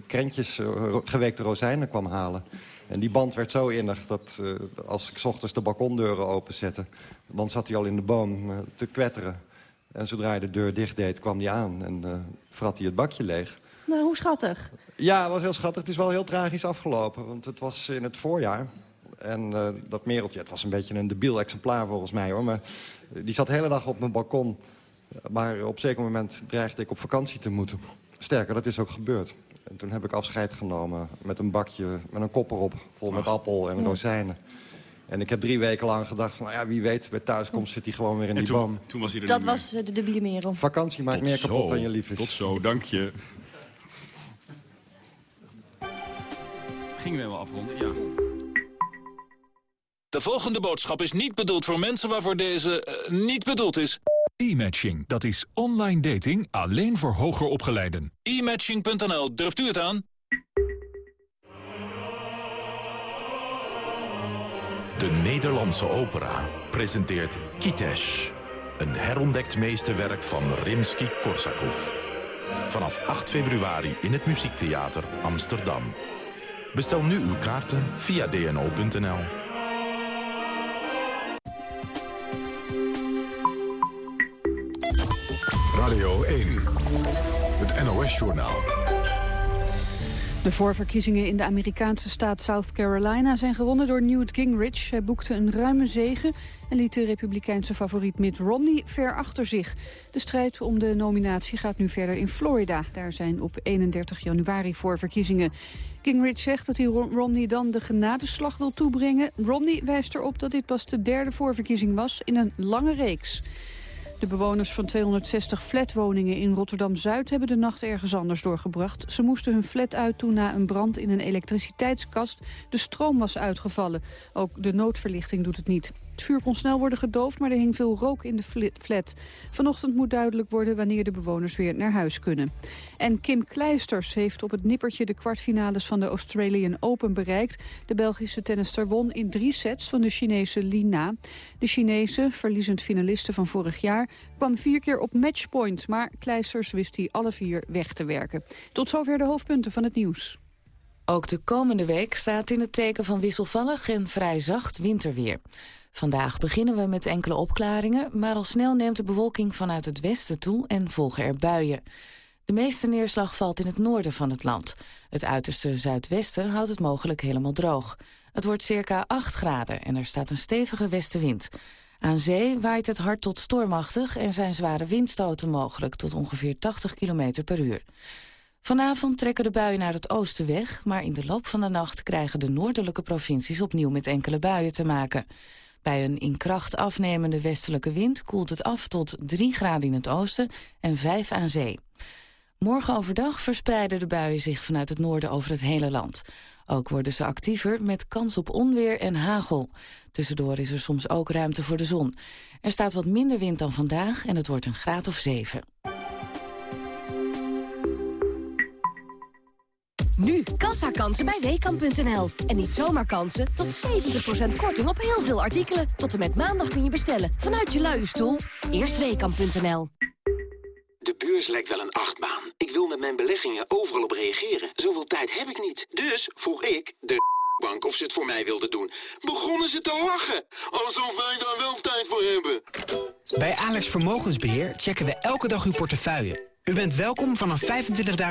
krentjes, uh, geweekte rozijnen kwam halen. En die band werd zo innig dat uh, als ik 's ochtends de balkondeuren openzette... dan zat hij al in de boom te kwetteren. En zodra hij de deur dicht deed, kwam hij aan en vrat hij het bakje leeg. Nou, hoe schattig. Ja, het was heel schattig. Het is wel heel tragisch afgelopen, want het was in het voorjaar... En uh, dat mereltje, het was een beetje een debiel exemplaar volgens mij hoor. Maar die zat de hele dag op mijn balkon. Maar op een zeker moment dreigde ik op vakantie te moeten. Sterker, dat is ook gebeurd. En toen heb ik afscheid genomen met een bakje, met een kop erop. Vol met Ach. appel en rozijnen. En ik heb drie weken lang gedacht van, nou ja, wie weet, bij thuiskomst zit hij gewoon weer in en die toen, boom. Toen was hij er Dat was de debiele merel. Vakantie maakt Tot meer kapot zo. dan je lief is. Tot zo, dank je. Gingen we wel afronden? Ja. De volgende boodschap is niet bedoeld voor mensen waarvoor deze uh, niet bedoeld is. E-matching, dat is online dating alleen voor hoger opgeleiden. E-matching.nl, durft u het aan? De Nederlandse opera presenteert Kitesh. Een herontdekt meesterwerk van Rimsky-Korsakov. Vanaf 8 februari in het Muziektheater Amsterdam. Bestel nu uw kaarten via dno.nl. De voorverkiezingen in de Amerikaanse staat South Carolina zijn gewonnen door Newt Gingrich. Hij boekte een ruime zege en liet de republikeinse favoriet Mitt Romney ver achter zich. De strijd om de nominatie gaat nu verder in Florida. Daar zijn op 31 januari voorverkiezingen. Gingrich zegt dat hij Romney dan de genadeslag wil toebrengen. Romney wijst erop dat dit pas de derde voorverkiezing was in een lange reeks. De bewoners van 260 flatwoningen in Rotterdam-Zuid hebben de nacht ergens anders doorgebracht. Ze moesten hun flat uit toen na een brand in een elektriciteitskast de stroom was uitgevallen. Ook de noodverlichting doet het niet. Het vuur kon snel worden gedoofd, maar er hing veel rook in de flat. Vanochtend moet duidelijk worden wanneer de bewoners weer naar huis kunnen. En Kim Kleisters heeft op het nippertje de kwartfinales van de Australian Open bereikt. De Belgische tennister won in drie sets van de Chinese Lina. De Chinese, verliezend finaliste van vorig jaar, kwam vier keer op matchpoint. Maar Kleisters wist die alle vier weg te werken. Tot zover de hoofdpunten van het nieuws. Ook de komende week staat in het teken van wisselvallig en vrij zacht winterweer. Vandaag beginnen we met enkele opklaringen, maar al snel neemt de bewolking vanuit het westen toe en volgen er buien. De meeste neerslag valt in het noorden van het land. Het uiterste zuidwesten houdt het mogelijk helemaal droog. Het wordt circa 8 graden en er staat een stevige westenwind. Aan zee waait het hard tot stormachtig en zijn zware windstoten mogelijk tot ongeveer 80 km per uur. Vanavond trekken de buien naar het oosten weg, maar in de loop van de nacht krijgen de noordelijke provincies opnieuw met enkele buien te maken. Bij een in kracht afnemende westelijke wind koelt het af tot 3 graden in het oosten en 5 aan zee. Morgen overdag verspreiden de buien zich vanuit het noorden over het hele land. Ook worden ze actiever met kans op onweer en hagel. Tussendoor is er soms ook ruimte voor de zon. Er staat wat minder wind dan vandaag en het wordt een graad of 7. Nu kassakansen bij Weekamp.nl. En niet zomaar kansen, tot 70% korting op heel veel artikelen. Tot en met maandag kun je bestellen vanuit je luie stoel. Eerst Weekamp.nl. De beurs lijkt wel een achtbaan. Ik wil met mijn beleggingen overal op reageren. Zoveel tijd heb ik niet. Dus vroeg ik de bank of ze het voor mij wilden doen. Begonnen ze te lachen. Alsof wij daar wel tijd voor hebben. Bij Alex Vermogensbeheer checken we elke dag uw portefeuille. U bent welkom vanaf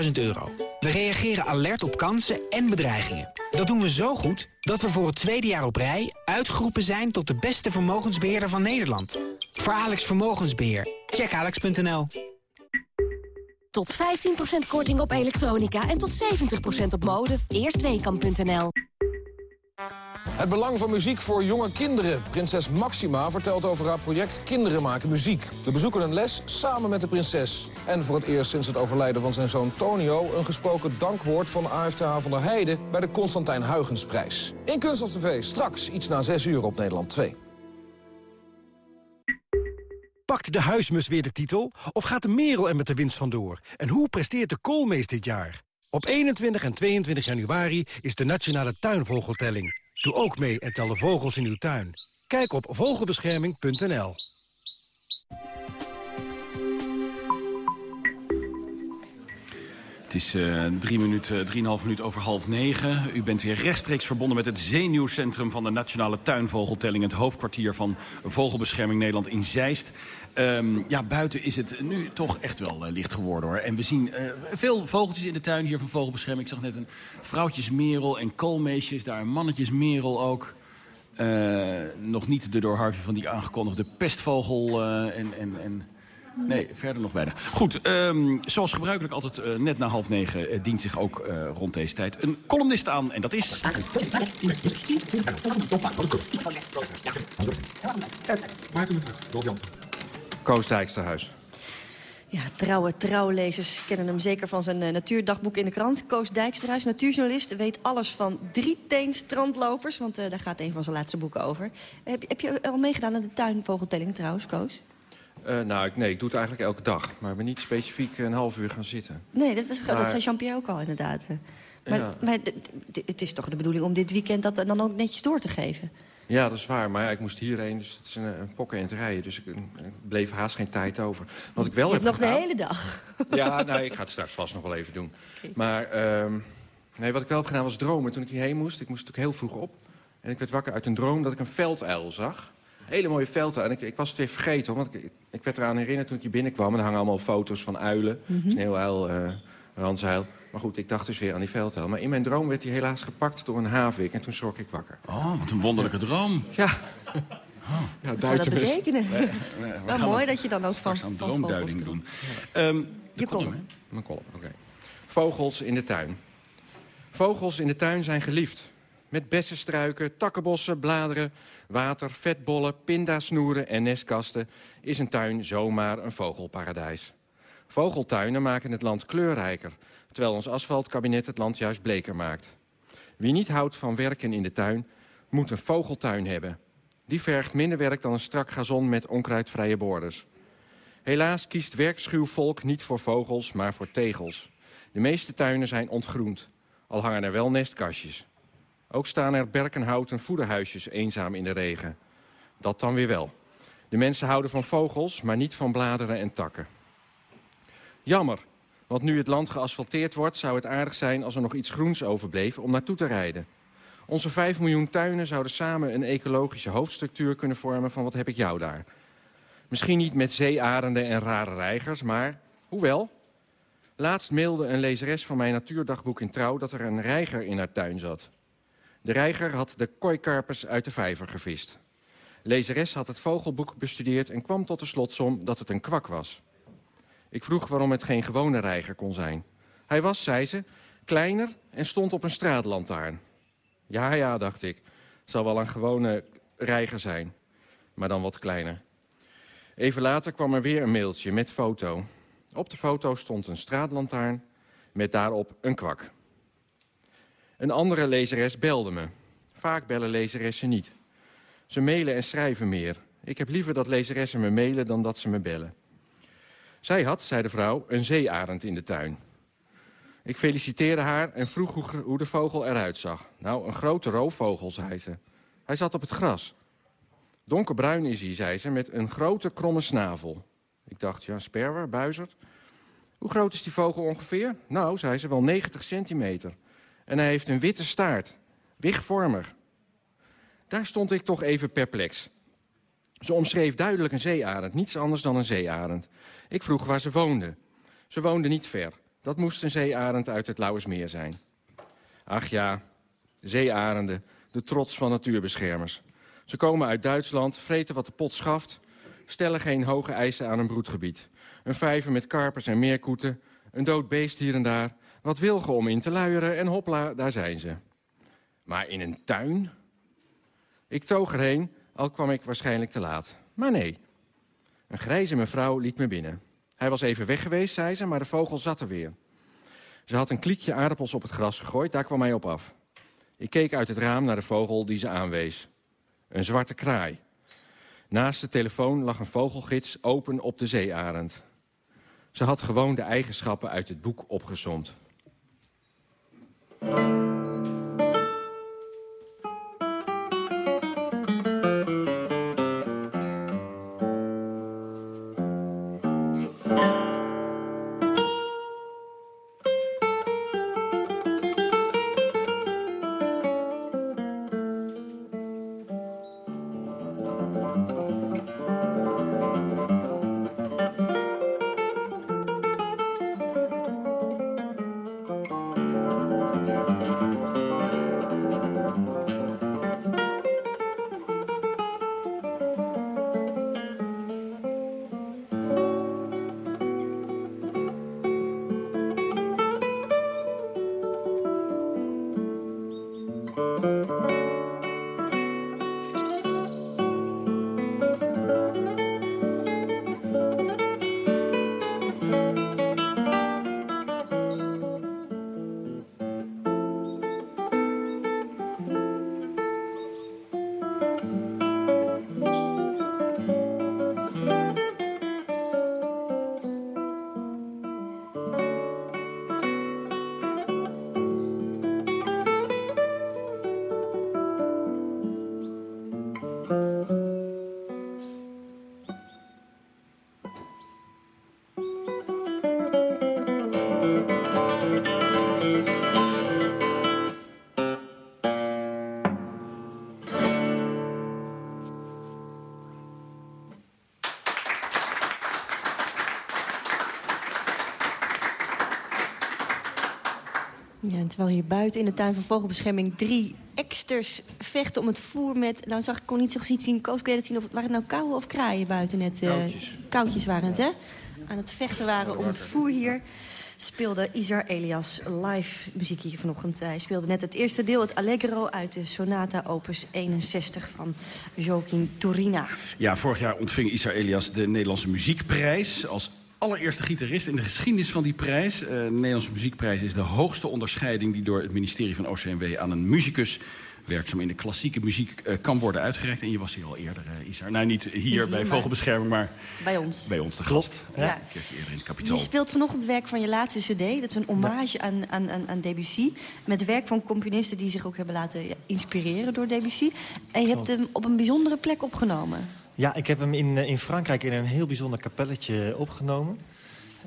25.000 euro. We reageren alert op kansen en bedreigingen. Dat doen we zo goed dat we voor het tweede jaar op rij... uitgeroepen zijn tot de beste vermogensbeheerder van Nederland. Voor Alex Vermogensbeheer. Check alex.nl. Tot 15% korting op elektronica en tot 70% op mode. Eerstweekam.nl Het belang van muziek voor jonge kinderen. Prinses Maxima vertelt over haar project Kinderen maken muziek. We bezoeken een les samen met de prinses. En voor het eerst sinds het overlijden van zijn zoon Tonio... een gesproken dankwoord van AFTH van der Heijden... bij de Constantijn Huygensprijs. In Kunst of TV, straks iets na 6 uur op Nederland 2. Pakt de huismus weer de titel? Of gaat de merel er met de winst vandoor? En hoe presteert de koolmees dit jaar? Op 21 en 22 januari is de Nationale Tuinvogeltelling. Doe ook mee en tel de vogels in uw tuin. Kijk op vogelbescherming.nl. Het is uh, drie minuten, drieënhalf minuut over half negen. U bent weer rechtstreeks verbonden met het zenuwcentrum van de Nationale Tuinvogeltelling. Het hoofdkwartier van Vogelbescherming Nederland in Zeist. Um, ja, buiten is het nu toch echt wel uh, licht geworden hoor. En we zien uh, veel vogeltjes in de tuin hier van Vogelbescherming. Ik zag net een vrouwtjesmerel en koolmeesjes. Daar een mannetjesmerel ook. Nog niet de door Harvey van die aangekondigde pestvogel en... en, en Nee, verder nog weinig. Goed, um, zoals gebruikelijk altijd uh, net na half negen uh, dient zich ook uh, rond deze tijd een columnist aan. En dat is... Koos Dijksterhuis. Ja, trouwe trouwlezers kennen hem zeker van zijn uh, natuurdagboek in de krant. Koos Dijksterhuis, natuurjournalist, weet alles van drieteen strandlopers. Want uh, daar gaat een van zijn laatste boeken over. Heb, heb je al meegedaan aan de tuinvogeltelling trouwens, Koos? Uh, nou, ik, nee, ik doe het eigenlijk elke dag. Maar ik ben niet specifiek een half uur gaan zitten. Nee, dat, was, maar... dat zei Jean-Pierre ook al inderdaad. Maar, ja. maar het is toch de bedoeling om dit weekend dat dan ook netjes door te geven? Ja, dat is waar. Maar ja, ik moest hierheen, dus het is een, een pokken en te rijden. Dus ik, ik, bleef haast geen tijd over. Wat ik wel heb nog gedaan, de hele dag. Ja, nou, ik ga het straks vast nog wel even doen. Okay. Maar um, nee, wat ik wel heb gedaan was dromen toen ik hierheen moest. Ik moest natuurlijk heel vroeg op. En ik werd wakker uit een droom dat ik een velduil zag. Hele mooie velduil. En ik, ik was het weer vergeten, want ik, ik werd eraan herinnerd toen ik hier binnenkwam. En er hangen allemaal foto's van uilen, mm -hmm. sneeuwuil, uh, ransuil. Maar goed, ik dacht dus weer aan die veldhuil. Maar in mijn droom werd hij helaas gepakt door een havik. En toen schrok ik wakker. Oh, wat een wonderlijke droom. Ja. Oh. Ja, wat zou dat betekenen? Nee, nee, nou, mooi dat je dan ook van, van droomduiding doen. Um, je column. Mijn column, oké. Okay. Vogels in de tuin. Vogels in de tuin zijn geliefd. Met bessenstruiken, takkenbossen, bladeren, water, vetbollen, pindasnoeren en nestkasten... is een tuin zomaar een vogelparadijs. Vogeltuinen maken het land kleurrijker terwijl ons asfaltkabinet het land juist bleker maakt. Wie niet houdt van werken in de tuin, moet een vogeltuin hebben. Die vergt minder werk dan een strak gazon met onkruidvrije borders. Helaas kiest werkschuw volk niet voor vogels, maar voor tegels. De meeste tuinen zijn ontgroend, al hangen er wel nestkastjes. Ook staan er berkenhouten voederhuisjes eenzaam in de regen. Dat dan weer wel. De mensen houden van vogels, maar niet van bladeren en takken. Jammer, want nu het land geasfalteerd wordt... zou het aardig zijn als er nog iets groens overbleef om naartoe te rijden. Onze 5 miljoen tuinen zouden samen een ecologische hoofdstructuur kunnen vormen van wat heb ik jou daar. Misschien niet met zeearenden en rare reigers, maar hoewel. Laatst mailde een lezeres van mijn natuurdagboek in Trouw dat er een reiger in haar tuin zat. De reiger had de kooikarpers uit de vijver gevist. Lezeres had het vogelboek bestudeerd en kwam tot de slotsom dat het een kwak was. Ik vroeg waarom het geen gewone reiger kon zijn. Hij was, zei ze, kleiner en stond op een straatlantaarn. Ja, ja, dacht ik. Zal wel een gewone reiger zijn, maar dan wat kleiner. Even later kwam er weer een mailtje met foto. Op de foto stond een straatlantaarn met daarop een kwak. Een andere lezeres belde me. Vaak bellen lezeressen niet. Ze mailen en schrijven meer. Ik heb liever dat lezeressen me mailen dan dat ze me bellen. Zij had, zei de vrouw, een zeearend in de tuin. Ik feliciteerde haar en vroeg hoe, de vogel eruit zag. Nou, een grote roofvogel, zei ze. Hij zat op het gras. Donkerbruin is hij, zei ze, met een grote kromme snavel. Ik dacht, ja, sperwer, buizerd. Hoe groot is die vogel ongeveer? Nou, zei ze, wel 90 centimeter. En hij heeft een witte staart, wigvormig. Daar stond ik toch even perplex. Ze omschreef duidelijk een zeearend, niets anders dan een zeearend. Ik vroeg waar ze woonde. Ze woonde niet ver. Dat moest een zeearend uit het Lauwersmeer zijn. Ach ja, zeearenden, de trots van natuurbeschermers. Ze komen uit Duitsland, vreten wat de pot schaft... stellen geen hoge eisen aan een broedgebied. Een vijver met karpers en meerkoeten, een dood beest hier en daar... wat wilgen om in te luieren en hopla, daar zijn ze. Maar in een tuin? Ik toog erheen, al kwam ik waarschijnlijk te laat. Maar nee, een grijze mevrouw liet me binnen. Hij was even weg geweest, zei ze, maar de vogel zat er weer. Ze had een kliekje aardappels op het gras gegooid, daar kwam hij op af. Ik keek uit het raam naar de vogel die ze aanwees. Een zwarte kraai. Naast de telefoon lag een vogelgids open op de zeearend. Ze had gewoon de eigenschappen uit het boek opgezomd. Ja, en hier buiten in de tuin van vogelbescherming drie eksters vechten om het voer met... Nou zag ik, kon niet zo goed zien, Koos, dat zien? Of, waren het nou kauwen of kraaien buiten net? Uh, Koutjes. Koutjes waren het, hè? Aan het vechten waren om het voer hier speelde Isar Elias live muziek hier vanochtend. Hij speelde net het eerste deel, het Allegro... uit de Sonata Opus 61 van Joaquin Turina. Ja, vorig jaar ontving Isar Elias de Nederlandse Muziekprijs... als allereerste gitarist in de geschiedenis van die prijs. Uh, de Nederlandse Muziekprijs is de hoogste onderscheiding... die door het ministerie van OCMW aan een muzikus werkzaam in de klassieke muziek uh, kan worden uitgereikt. En je was hier al eerder, uh, Isar. Nou, niet hier, hier bij Vogelbescherming, maar bij ons. Bij ons, de gast. Ja. Een keertje eerder in het kapitool. Je speelt vanochtend werk van je laatste cd. Dat is een hommage aan, aan, aan, aan Debussy. Met werk van componisten die zich ook hebben laten inspireren door Debussy. En je hebt hem op een bijzondere plek opgenomen. Ja, ik heb hem in, in Frankrijk in een heel bijzonder kapelletje opgenomen.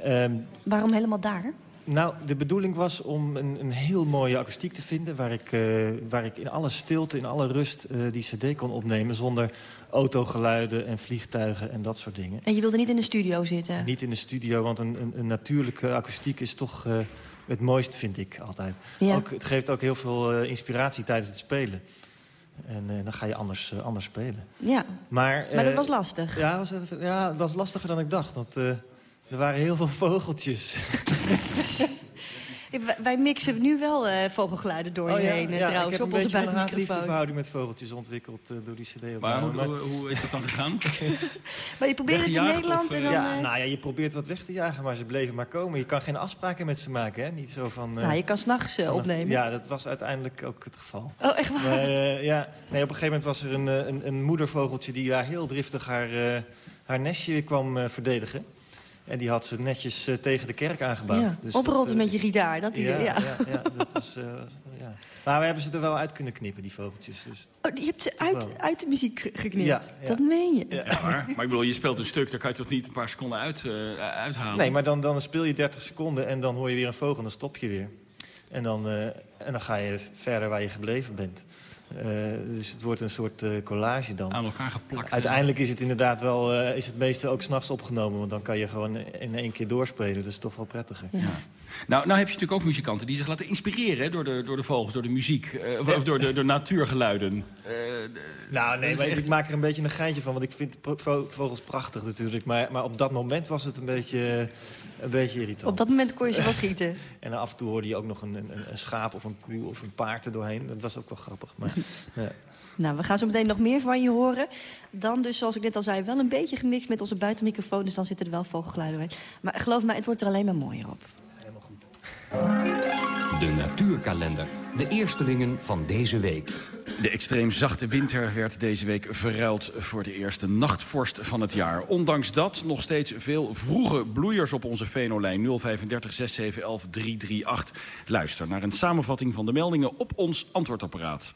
Um, Waarom helemaal daar? Nou, de bedoeling was om een, een heel mooie akoestiek te vinden... Waar ik, uh, waar ik in alle stilte, in alle rust uh, die cd kon opnemen... zonder autogeluiden en vliegtuigen en dat soort dingen. En je wilde niet in de studio zitten? Niet in de studio, want een, een, een natuurlijke akoestiek is toch uh, het mooist, vind ik altijd. Ja. Ook, het geeft ook heel veel inspiratie tijdens het spelen. En dan ga je anders, anders spelen. Ja, maar, maar dat was lastig. Ja, was, ja, het was lastiger dan ik dacht. Want, er waren heel veel vogeltjes. Wij mixen nu wel uh, vogelgeluiden door oh, je heen, ja, trouwens, ik heb op een onze buitenmicrofoon. Ik heb een verhouding met vogeltjes ontwikkeld uh, door die cd. Maar hoe, hoe, hoe, is dat dan gegaan? maar je probeert het in Nederland of, en dan... Ja, nou ja, je probeert wat weg te jagen, maar ze bleven maar komen. Je kan geen afspraken met ze maken, hè? Niet zo van... Uh, nou, je kan s'nachts uh, opnemen. Ja, dat was uiteindelijk ook het geval. Oh, echt waar? Maar, ja, nee, op een gegeven moment was er een, een, een moedervogeltje... die daar heel driftig haar, haar nestje kwam verdedigen. En die had ze netjes uh, tegen de kerk aangebouwd. Ja, dus oprotten uh, met je gitaar. Dat die, ja, ja. ja, ja, dat was, uh, ja. Maar we hebben ze er wel uit kunnen knippen, die vogeltjes. Dus. Oh, je hebt ze uit, uit de muziek geknipt? Ja, ja. Dat meen je? Ja, maar, maar ik bedoel, je speelt een stuk, daar kan je toch niet een paar seconden uit, uithalen? Nee, maar dan, dan speel je 30 seconden en dan hoor je weer een vogel en dan stop je weer. En dan, en dan ga je verder waar je gebleven bent. Uh, dus het wordt een soort uh, collage dan. Aan elkaar geplakt. Uiteindelijk is het inderdaad wel, uh, is het meeste ook s'nachts opgenomen. Want dan kan je gewoon in één keer doorspelen. Dat is toch wel prettiger. Ja. Nou, nou heb je natuurlijk ook muzikanten die zich laten inspireren door de, door de vogels, door de muziek. of, of door de door natuurgeluiden. nou, nee, maar echt... ik maak er een beetje een geintje van. Want ik vind vogels prachtig natuurlijk. Maar, maar op dat moment was het een beetje, een beetje irritant. Op dat moment kon je ze wel schieten. en af en toe hoorde je ook nog een, een, een schaap of een koe of een paard er doorheen. Dat was ook wel grappig. Maar, ja. Nou, we gaan zo meteen nog meer van je horen. Dan dus, zoals ik net al zei, wel een beetje gemixt met onze buitenmicrofoon. Dus dan zitten er wel vogelgeluiden. Maar geloof mij, het wordt er alleen maar mooier op. De natuurkalender. De eerstelingen van deze week. De extreem zachte winter werd deze week verruild voor de eerste nachtvorst van het jaar. Ondanks dat nog steeds veel vroege bloeiers op onze venolijn 035 6711 338. Luister naar een samenvatting van de meldingen op ons antwoordapparaat.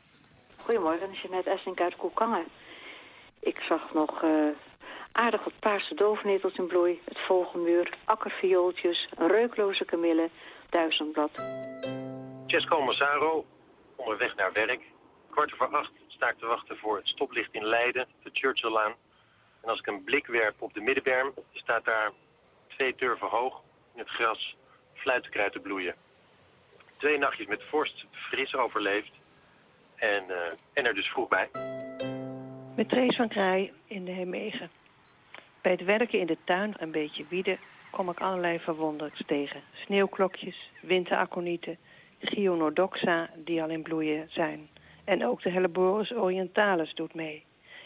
Goedemorgen, Jeanette Essink uit Koekangen. Ik zag nog uh, aardig wat paarse doofnetels in bloei, het vogelmuur, akkerviooltjes, reukloze kamille, duizendblad. Cesco Mazzaro, onderweg naar werk. Kwart over acht sta ik te wachten voor het stoplicht in Leiden, de Churchilllaan. En als ik een blik werp op de middenberm, staat daar twee turven hoog in het gras fluitenkruid te bloeien. Twee nachtjes met vorst fris overleefd en, uh, en er dus vroeg bij. Met Trace van Krij in de Hemegen. Bij het werken in de tuin, een beetje wieden, kom ik allerlei verwonders tegen. Sneeuwklokjes, winteraconieten, Gionodoxa die al in bloeien zijn. En ook de Helleborus orientalis doet mee.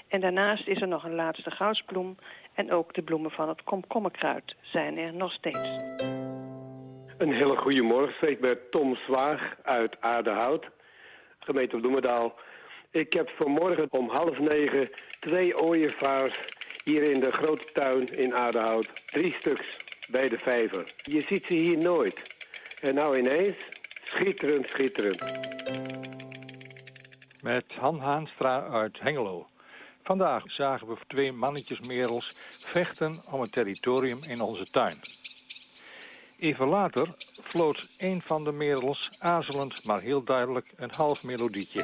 En daarnaast is er nog een laatste goudsbloem en ook de bloemen van het komkommerkruid zijn er nog steeds. Een hele goede morgen, spreek met Tom Zwaag uit Aardehout, gemeente Bloemendaal. Ik heb vanmorgen om half negen twee ooievaars hier in de grote tuin in Aardehout. Drie stuks bij de vijver. Je ziet ze hier nooit. En nou ineens, schitterend, schitterend. Met Han Haanstra uit Hengelo. Vandaag zagen we twee mannetjesmerels vechten om het territorium in onze tuin. Even later floot een van de merels aarzelend, maar heel duidelijk, een half melodietje.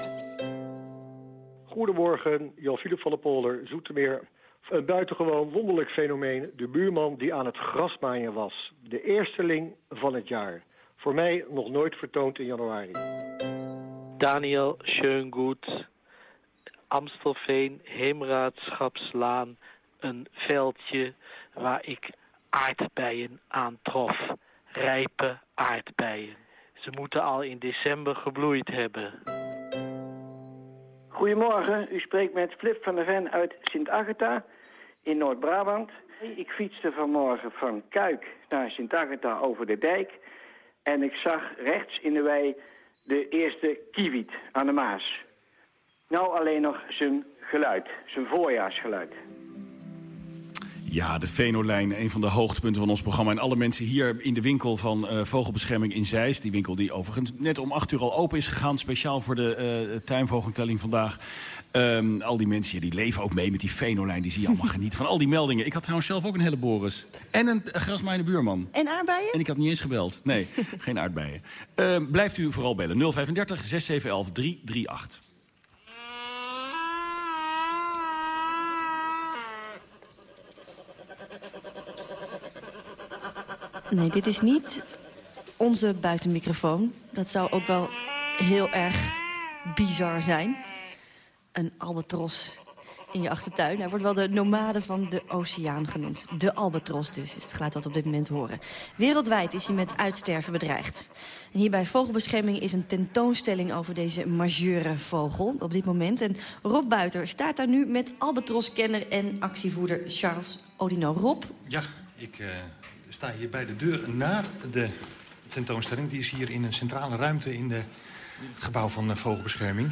Goedemorgen, Jan Philip van der Polder, Zoetermeer. Een buitengewoon wonderlijk fenomeen. De buurman die aan het grasmaaien was. De eersteling van het jaar. Voor mij nog nooit vertoond in januari. Daniel Schöngoed, Amstelveen, Heemraadschapslaan. Een veldje waar ik aardbeien aantrof. Rijpe aardbeien. Ze moeten al in december gebloeid hebben. Goedemorgen, u spreekt met Flip van der Ven uit Sint-Agatha in Noord-Brabant. Ik fietste vanmorgen van Kuik naar Sint-Agatha over de dijk. En ik zag rechts in de wei de eerste kiewiet aan de Maas. Nou alleen nog zijn geluid, zijn voorjaarsgeluid. Ja, de Venolijn, een van de hoogtepunten van ons programma. En alle mensen hier in de winkel van uh, Vogelbescherming in Zeist. Die winkel die overigens net om acht uur al open is gegaan. Speciaal voor de uh, tuinvogeltelling vandaag. Um, al die mensen hier, die leven ook mee met die Venolijn. Die zie je allemaal genieten van al die meldingen. Ik had trouwens zelf ook een hele Boris. En een grasmaaiende buurman. En aardbeien? En ik had niet eens gebeld. Nee, geen aardbeien. Uh, blijft u vooral bellen. 035 6711 338. Nee, dit is niet onze buitenmicrofoon. Dat zou ook wel heel erg bizar zijn. Een albatros in je achtertuin. Hij wordt wel de nomade van de oceaan genoemd. De albatros dus, is het geluid dat we op dit moment horen. Wereldwijd is hij met uitsterven bedreigd. En hier bij Vogelbescherming is een tentoonstelling over deze majeure vogel op dit moment. En Rob Buiter staat daar nu met albatroskenner en actievoerder Charles Odino. Rob? Ja, ik... Uh sta hier bij de deur naar de tentoonstelling. Die is hier in een centrale ruimte in de, het gebouw van de Vogelbescherming.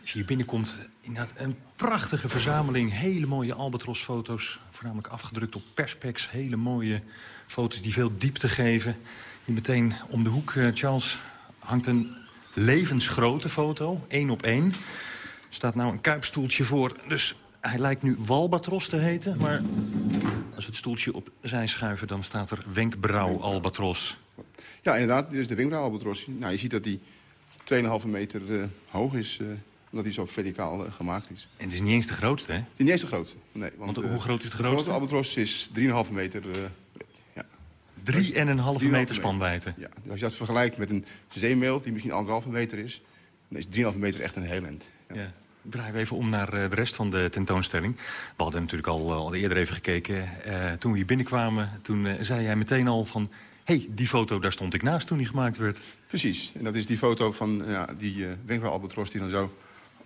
Als je hier binnenkomt, inderdaad een prachtige verzameling. Hele mooie albatrosfoto's, voornamelijk afgedrukt op perspex. Hele mooie foto's die veel diepte geven. Hier meteen om de hoek, uh, Charles, hangt een levensgrote foto, één op één. Er staat nou een kuipstoeltje voor, dus hij lijkt nu Walbatros te heten, maar als we het stoeltje opzij schuiven... dan staat er wenkbrauw-albatros. Ja, inderdaad, dit is de wenkbrauw-albatros. Nou, je ziet dat die 2,5 meter uh, hoog is, uh, omdat hij zo verticaal uh, gemaakt is. En het is niet eens de grootste, hè? Het is niet eens de grootste, nee. Want, want hoe groot is de grootste? De grootste albatros is 3,5 meter... ja. 3,5 meter spanwijdte? Ja, als je dat vergelijkt met een zeemeel die misschien 1,5 meter is... dan is 3,5 meter echt een heel eind. Ja. ja. Ik draai even om naar de rest van de tentoonstelling. We hadden natuurlijk al, al eerder even gekeken. Uh, toen we hier binnenkwamen, toen uh, zei jij meteen al van... hé, hey, die foto, daar stond ik naast toen die gemaakt werd. Precies. En dat is die foto van ja, die uh, wenkbrauw albatros die dan zo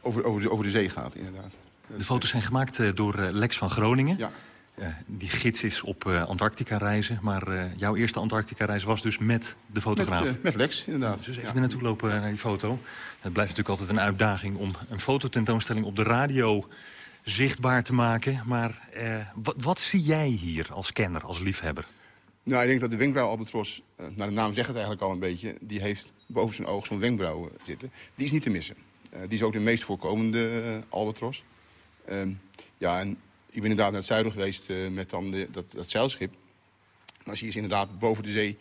over, over, de, over de zee gaat, inderdaad. De foto's zijn gemaakt door Lex van Groningen. Ja. Uh, die gids is op uh, Antarctica reizen. Maar uh, jouw eerste Antarctica reis was dus met de fotograaf. Met, met Lex, inderdaad. Dus even ja. naartoe lopen naar die foto. Het blijft natuurlijk altijd een uitdaging om een fototentoonstelling op de radio zichtbaar te maken. Maar wat, wat, zie jij hier als kenner, als liefhebber? Nou, ik denk dat de wenkbrauw-albatros, naar de naam zegt het eigenlijk al een beetje... die heeft boven zijn oog zo'n wenkbrauw zitten. Die is niet te missen. die is ook de meest voorkomende albatros. Ehm, ja, en ik ben inderdaad naar het zuiden geweest uh, met dan de, dat, dat zeilschip. Dan zie je ze inderdaad boven de zee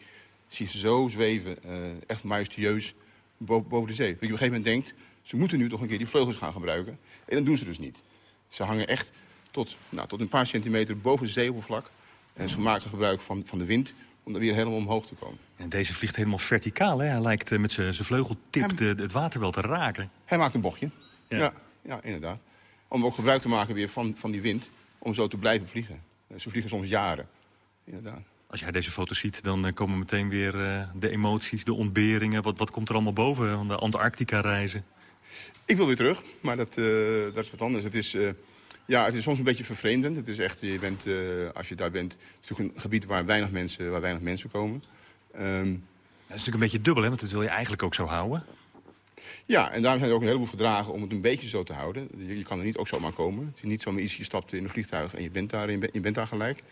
zie je ze zo zweven. Uh, echt majestueus boven, boven de zee. Dat je op een gegeven moment denkt, ze moeten nu toch een keer die vleugels gaan gebruiken. En dat doen ze dus niet. Ze hangen echt tot, nou, tot een paar centimeter boven de zeeoppervlak. En ze maken gebruik van, van de wind om er weer helemaal omhoog te komen. En deze vliegt helemaal verticaal, hè? Hij lijkt uh, met zijn vleugeltip de, het water wel te raken. Hij maakt een bochtje. Ja, ja, ja inderdaad. Om ook gebruik te maken weer van, van die wind om zo te blijven vliegen. Ze vliegen soms jaren, inderdaad. Als jij deze foto's ziet, dan komen meteen weer uh, de emoties, de ontberingen. Wat, wat komt er allemaal boven van de Antarctica-reizen? Ik wil weer terug, maar dat, uh, dat is wat anders. Het is, uh, ja, het is soms een beetje vervreemdend. Het is echt, je bent, als je daar bent, het is natuurlijk een gebied waar weinig mensen, waar weinig mensen komen. Um, dat is natuurlijk een beetje dubbel, hè? want dat wil je eigenlijk ook zo houden. Ja, en daarom zijn er ook een heleboel verdragen om het een beetje zo te houden. Je, je kan er niet ook zomaar komen. Het is niet zomaar iets, je stapt in een vliegtuig en je bent daar, je bent daar gelijk.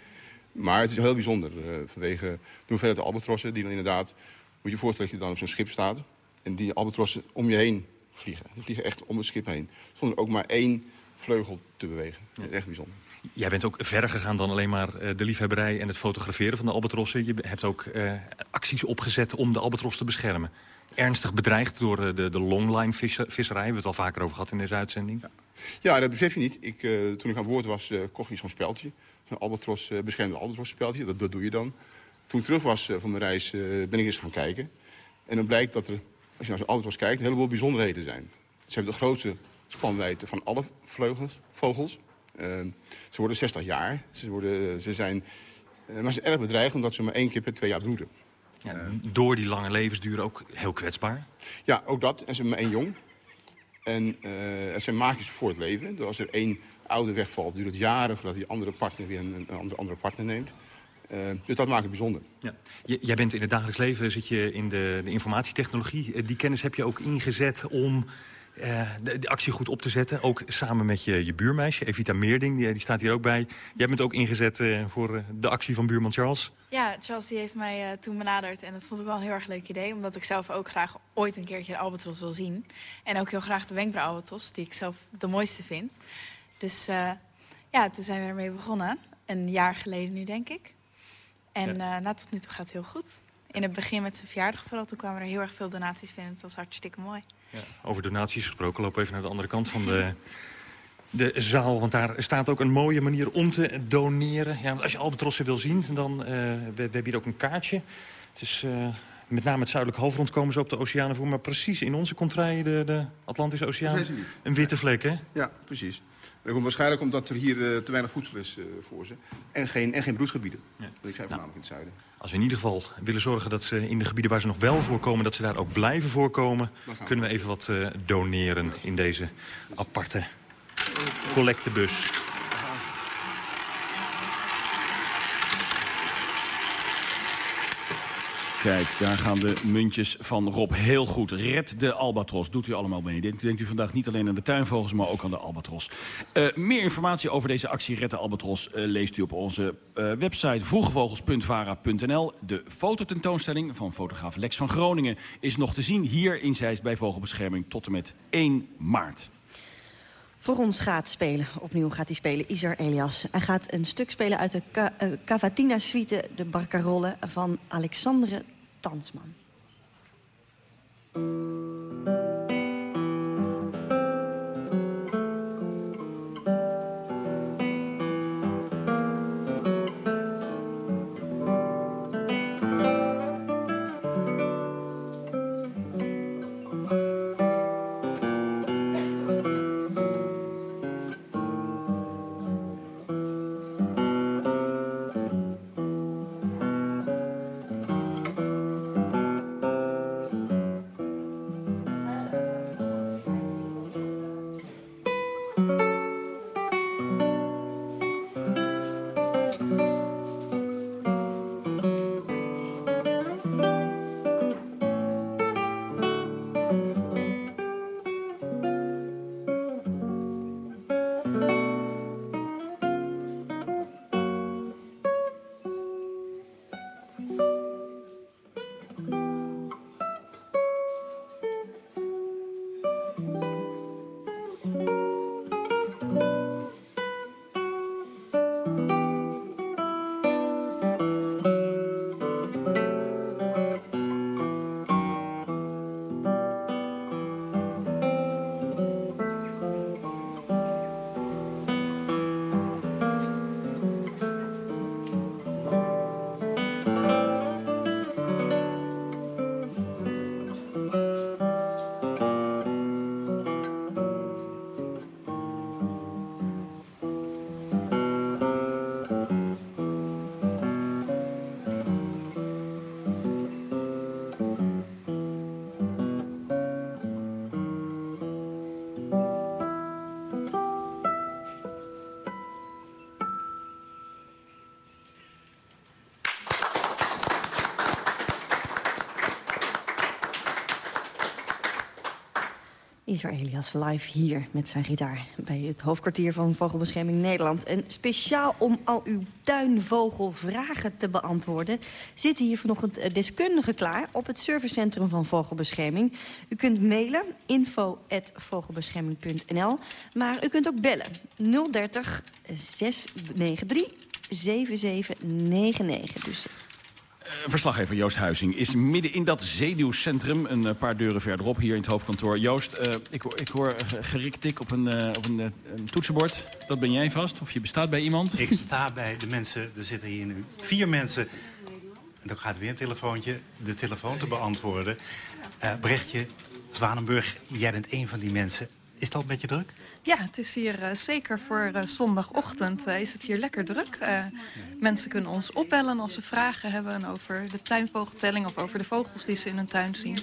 Maar het is heel bijzonder uh, vanwege de hoeveelheid albatrossen die dan inderdaad... Moet je voorstellen dat je dan op zo'n schip staat... en die albatrossen om je heen vliegen. Die vliegen echt om het schip heen. Zonder ook maar één vleugel te bewegen. Dat is echt bijzonder. Jij bent ook verder gegaan dan alleen maar de liefhebberij en het fotograferen van de albatrossen. Je hebt ook uh, acties opgezet om de albatros te beschermen ernstig bedreigd door de, de longline visserij. We hebben het al vaker over gehad in deze uitzending. Ja, dat besef je niet. Ik, uh, toen ik aan boord was, uh, kocht je zo'n speltje. Een albatros, uh, beschermde albatros speltje. Dat, dat doe je dan. Toen ik terug was van mijn reis, ben ik eens gaan kijken. En dan blijkt dat er, als je naar zo'n albatros kijkt, een heleboel bijzonderheden zijn. Ze hebben de grootste spanwijdte van alle vleugels, vogels. ze worden 60 jaar. Ze, worden, ze zijn, maar ze zijn erg bedreigd omdat ze maar één keer per twee jaar broeden. Ja, door die lange levensduur ook heel kwetsbaar? Ja, ook dat. En ze hebben maar één jong. En uh, het zijn magisch voor het leven. Dus als er één oude wegvalt, duurt het jaren voordat die andere partner weer een, een andere, andere partner neemt. Uh, dus dat maakt het bijzonder. Ja. jij bent in het dagelijks leven zit je in de, de informatietechnologie. Die kennis heb je ook ingezet om eh, de, de actie goed op te zetten. Ook samen met je, je buurmeisje, Evita Meerding, die, die staat hier ook bij. Jij bent ook ingezet eh, voor eh, de actie van buurman Charles. Ja, Charles die heeft mij toen benaderd en dat vond ik wel een heel erg leuk idee. Omdat ik zelf ook graag ooit een keertje de albatros wil zien. En ook heel graag de wenkbrauw-albatros, die ik zelf de mooiste vind. Dus ja, toen zijn we ermee begonnen. Een jaar geleden nu, denk ik. En eh, nou, tot nu toe gaat het heel goed. In het begin met zijn verjaardag vooral, toen kwamen er heel erg veel donaties binnen. Het was hartstikke mooi. Ja, over donaties gesproken, loop even naar de andere kant van de, de zaal. Want daar staat ook een mooie manier om te doneren. Ja, want als je albatrossen wil zien, dan... eh, we, we hebben hier ook een kaartje. Het is... eh, met name het zuidelijk halfrond komen ze op de oceanen voor. Maar precies in onze contraille, de, de Atlantische Oceaan, een witte vlek, hè? Ja, precies. Dat komt waarschijnlijk omdat er hier eh, te weinig voedsel is eh, voor ze. En geen, en geen broedgebieden. Want ik zei voornamelijk in het zuiden. Als we in ieder geval willen zorgen dat ze in de gebieden waar ze nog wel voorkomen... dat ze daar ook blijven voorkomen, we. kunnen we even wat eh, doneren in deze aparte collectebus. Kijk, daar gaan de muntjes van Rob heel goed. Red de albatros. Doet u allemaal mee. Denkt, denkt u vandaag niet alleen aan de tuinvogels, maar ook aan de albatros. Eh, meer informatie over deze actie Red de albatros eh, leest u op onze eh, website vroegevogels.vara.nl. De fototentoonstelling van fotograaf Lex van Groningen is nog te zien hier in Zeist bij Vogelbescherming tot en met 1 maart. Voor ons gaat spelen, opnieuw gaat hij spelen, Isar Elias. Hij gaat een stuk spelen uit de eh, Cavatina-suite, de Barcarolle, van Alexandre Tansman. Isar Elias live hier met zijn gitaar bij het hoofdkwartier van Vogelbescherming Nederland. En speciaal om al uw tuinvogelvragen te beantwoorden... zitten hier vanochtend eh, deskundigen klaar op het servicecentrum van Vogelbescherming. U kunt mailen info.vogelbescherming.nl, maar u kunt ook bellen 030 693 7799. Dus Verslaggever Joost Huizing is midden in dat zenuwcentrum. Een eh, paar deuren verderop hier in het hoofdkantoor. Joost, eh, ik, ik hoor eh, gerikt tik op, een, eh, op een, eh, toetsenbord. Dat ben jij vast? Of je bestaat bij iemand? Ik sta bij de mensen, er zitten hier nu vier mensen. En dan gaat weer een telefoontje, de telefoon te beantwoorden. Eh Brechtje, Zwanenburg, jij bent een van die mensen. Is dat een beetje druk? Ja, het is hier eh, zeker voor eh, zondagochtend eh, is het hier lekker druk. Mensen kunnen ons opbellen als ze vragen hebben over de tuinvogeltelling... of over de vogels die ze in hun tuin zien.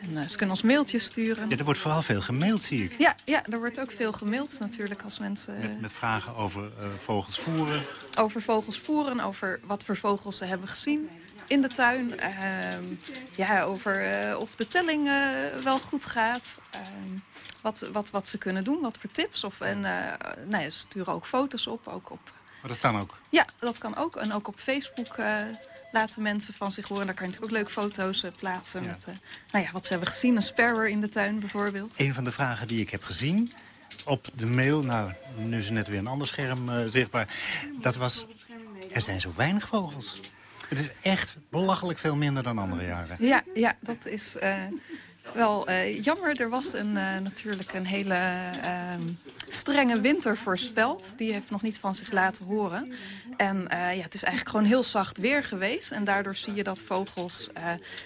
En ze kunnen ons mailtjes sturen. Ja, er wordt vooral veel gemaild, zie ik. Ja, ja, er wordt ook veel gemaild natuurlijk als mensen... Met, met vragen over vogels voeren. over vogels voeren, over wat voor vogels ze hebben gezien. in de tuin. Ehm, ja, over of de telling wel goed gaat. Wat, wat, wat ze kunnen doen, wat voor tips. Of, en nou ja, ze sturen ook foto's op. Ook op maar dat kan ook? Ja, dat kan ook. En ook op Facebook laten mensen van zich horen. Daar kan je natuurlijk ook leuke foto's plaatsen. Met nou ja, wat ze hebben gezien. Een sparrow in de tuin bijvoorbeeld. Een van de vragen die ik heb gezien op de mail... nou, nu is net weer een ander scherm zichtbaar. Dat was, er zijn zo weinig vogels. Het is echt belachelijk veel minder dan andere jaren. Ja, ja dat is uh, wel uh, jammer. Er was een, uh, natuurlijk een hele ehm, strenge winter voorspeld. Die heeft nog niet van zich laten horen. En ja, het is eigenlijk gewoon heel zacht weer geweest. En daardoor zie je dat vogels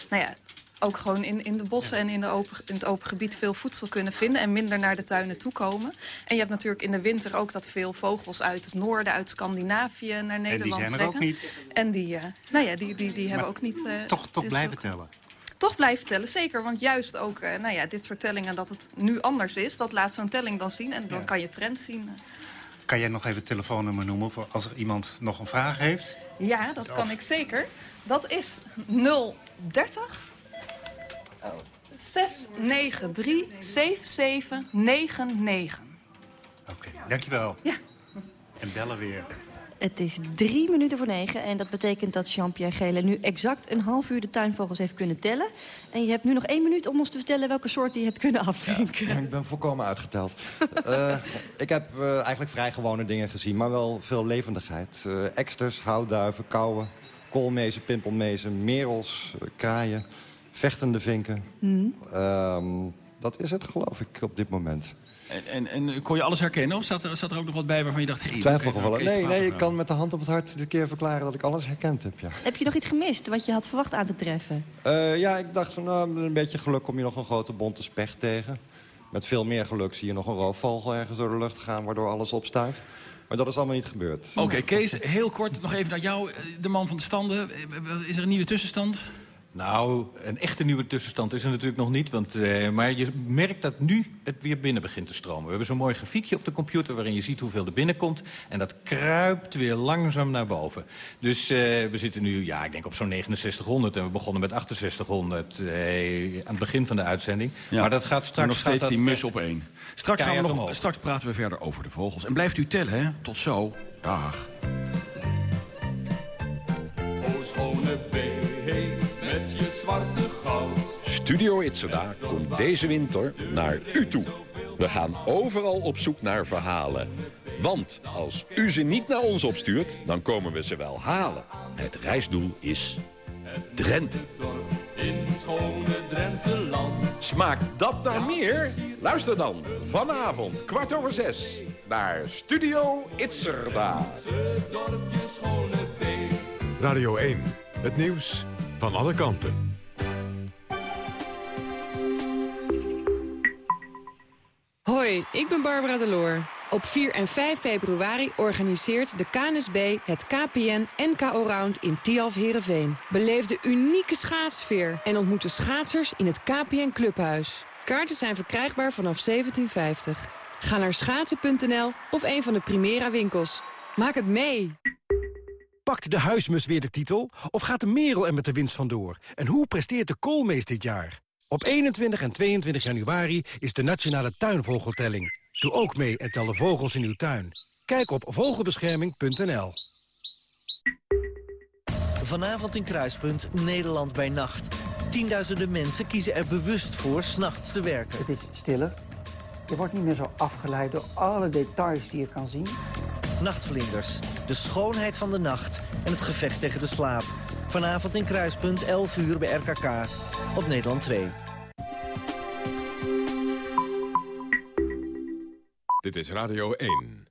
nou ja, ook gewoon in, in de bossen en in, de open, in het open gebied veel voedsel kunnen vinden... en minder naar de tuinen toe komen. En je hebt natuurlijk in de winter ook dat veel vogels uit het noorden, uit Scandinavië naar Nederland trekken. En die zijn er ook niet. En die, nou ja, die, die, die hebben ook niet... Toch toch blijven tellen? Toch blijven tellen, zeker. Want juist ook uh, nou ja, dit soort tellingen dat het nu anders is... dat laat zo'n telling dan zien en dan ja. kan je trends zien. Kan jij nog even het telefoonnummer noemen voor als er iemand nog een vraag heeft? Ja, dat kan ik zeker. Dat is 030 Oh. 693 7799. Oké, dankjewel. Ja. En bellen weer. Het is drie minuten voor negen en dat betekent dat Jean-Pierre Gele nu exact een half uur de tuinvogels heeft kunnen tellen. En je hebt nu nog één minuut om ons te vertellen welke soort je hebt kunnen afvinken. Ja, ik ben volkomen uitgeteld. uh, ik heb uh, eigenlijk vrij gewone dingen gezien, maar wel veel levendigheid. Uh, eksters, houtduiven, kauwen, koolmezen, pimpelmezen, merels, kraaien vechtende vinken. Mm. Um, dat is het, geloof ik, op dit moment. En, en, en kon je alles herkennen? Of zat, zat, er ook nog wat bij waarvan je dacht... Hey, Twijfelgevallen. Nee, nee, ik kan met de hand op het hart dit keer verklaren dat ik alles herkend heb, ja. Heb je nog iets gemist wat je had verwacht aan te treffen? Uh, ja, ik dacht van, nou, met een beetje geluk kom je nog een grote bonte specht tegen. Met veel meer geluk zie je nog een roofvogel ergens door de lucht gaan... waardoor alles opstuift. Maar dat is allemaal niet gebeurd. Oké, okay, Kees, heel kort nog even naar jou. De man van de standen. Is er een nieuwe tussenstand? Nou, een echte nieuwe tussenstand is er natuurlijk nog niet. Want, uh, maar je merkt dat nu het weer binnen begint te stromen. We hebben zo'n mooi grafiekje op de computer waarin je ziet hoeveel er binnenkomt. En dat kruipt weer langzaam naar boven. Dus uh, we zitten nu, ja, ik denk op zo'n 6900. En we begonnen met 6800 uh, aan het begin van de uitzending. Ja, maar dat gaat straks... Maar nog steeds die mus op één. Straks, gaan we nog, straks praten we verder over de vogels. En blijft u tellen, hè? Tot zo. Dag. Studio Itzerda komt deze winter naar u toe. We gaan overal op zoek naar verhalen. Want als u ze niet naar ons opstuurt, dan komen we ze wel halen. Het reisdoel is Drenthe. In schone Drentse land. Smaakt dat naar meer? Luister dan vanavond kwart over zes naar Studio Itzerda. Radio 1, het nieuws van alle kanten. Hoi, ik ben Barbara Deloor. Op 4 en 5 februari organiseert de KNSB het KPN NKO Round in Tialf Herenveen. Beleef de unieke schaatsfeer en ontmoet de schaatsers in het KPN Clubhuis. Kaarten zijn verkrijgbaar vanaf 1750. Ga naar schaatsen.nl of een van de Primera winkels. Maak het mee! Pakt de huismus weer de titel? Of gaat de merel er met de winst vandoor? En hoe presteert de koolmees dit jaar? Op 21 en 22 januari is de Nationale Tuinvogeltelling. Doe ook mee en tel de vogels in uw tuin. Kijk op vogelbescherming.nl Vanavond in Kruispunt, Nederland bij nacht. Tienduizenden mensen kiezen er bewust voor s'nachts te werken. Het is stiller. Je wordt niet meer zo afgeleid door alle details die je kan zien. Nachtvlinders, de schoonheid van de nacht en het gevecht tegen de slaap. Vanavond in Kruispunt, 11 uur bij RKK, op Nederland 2. Dit is Radio 1.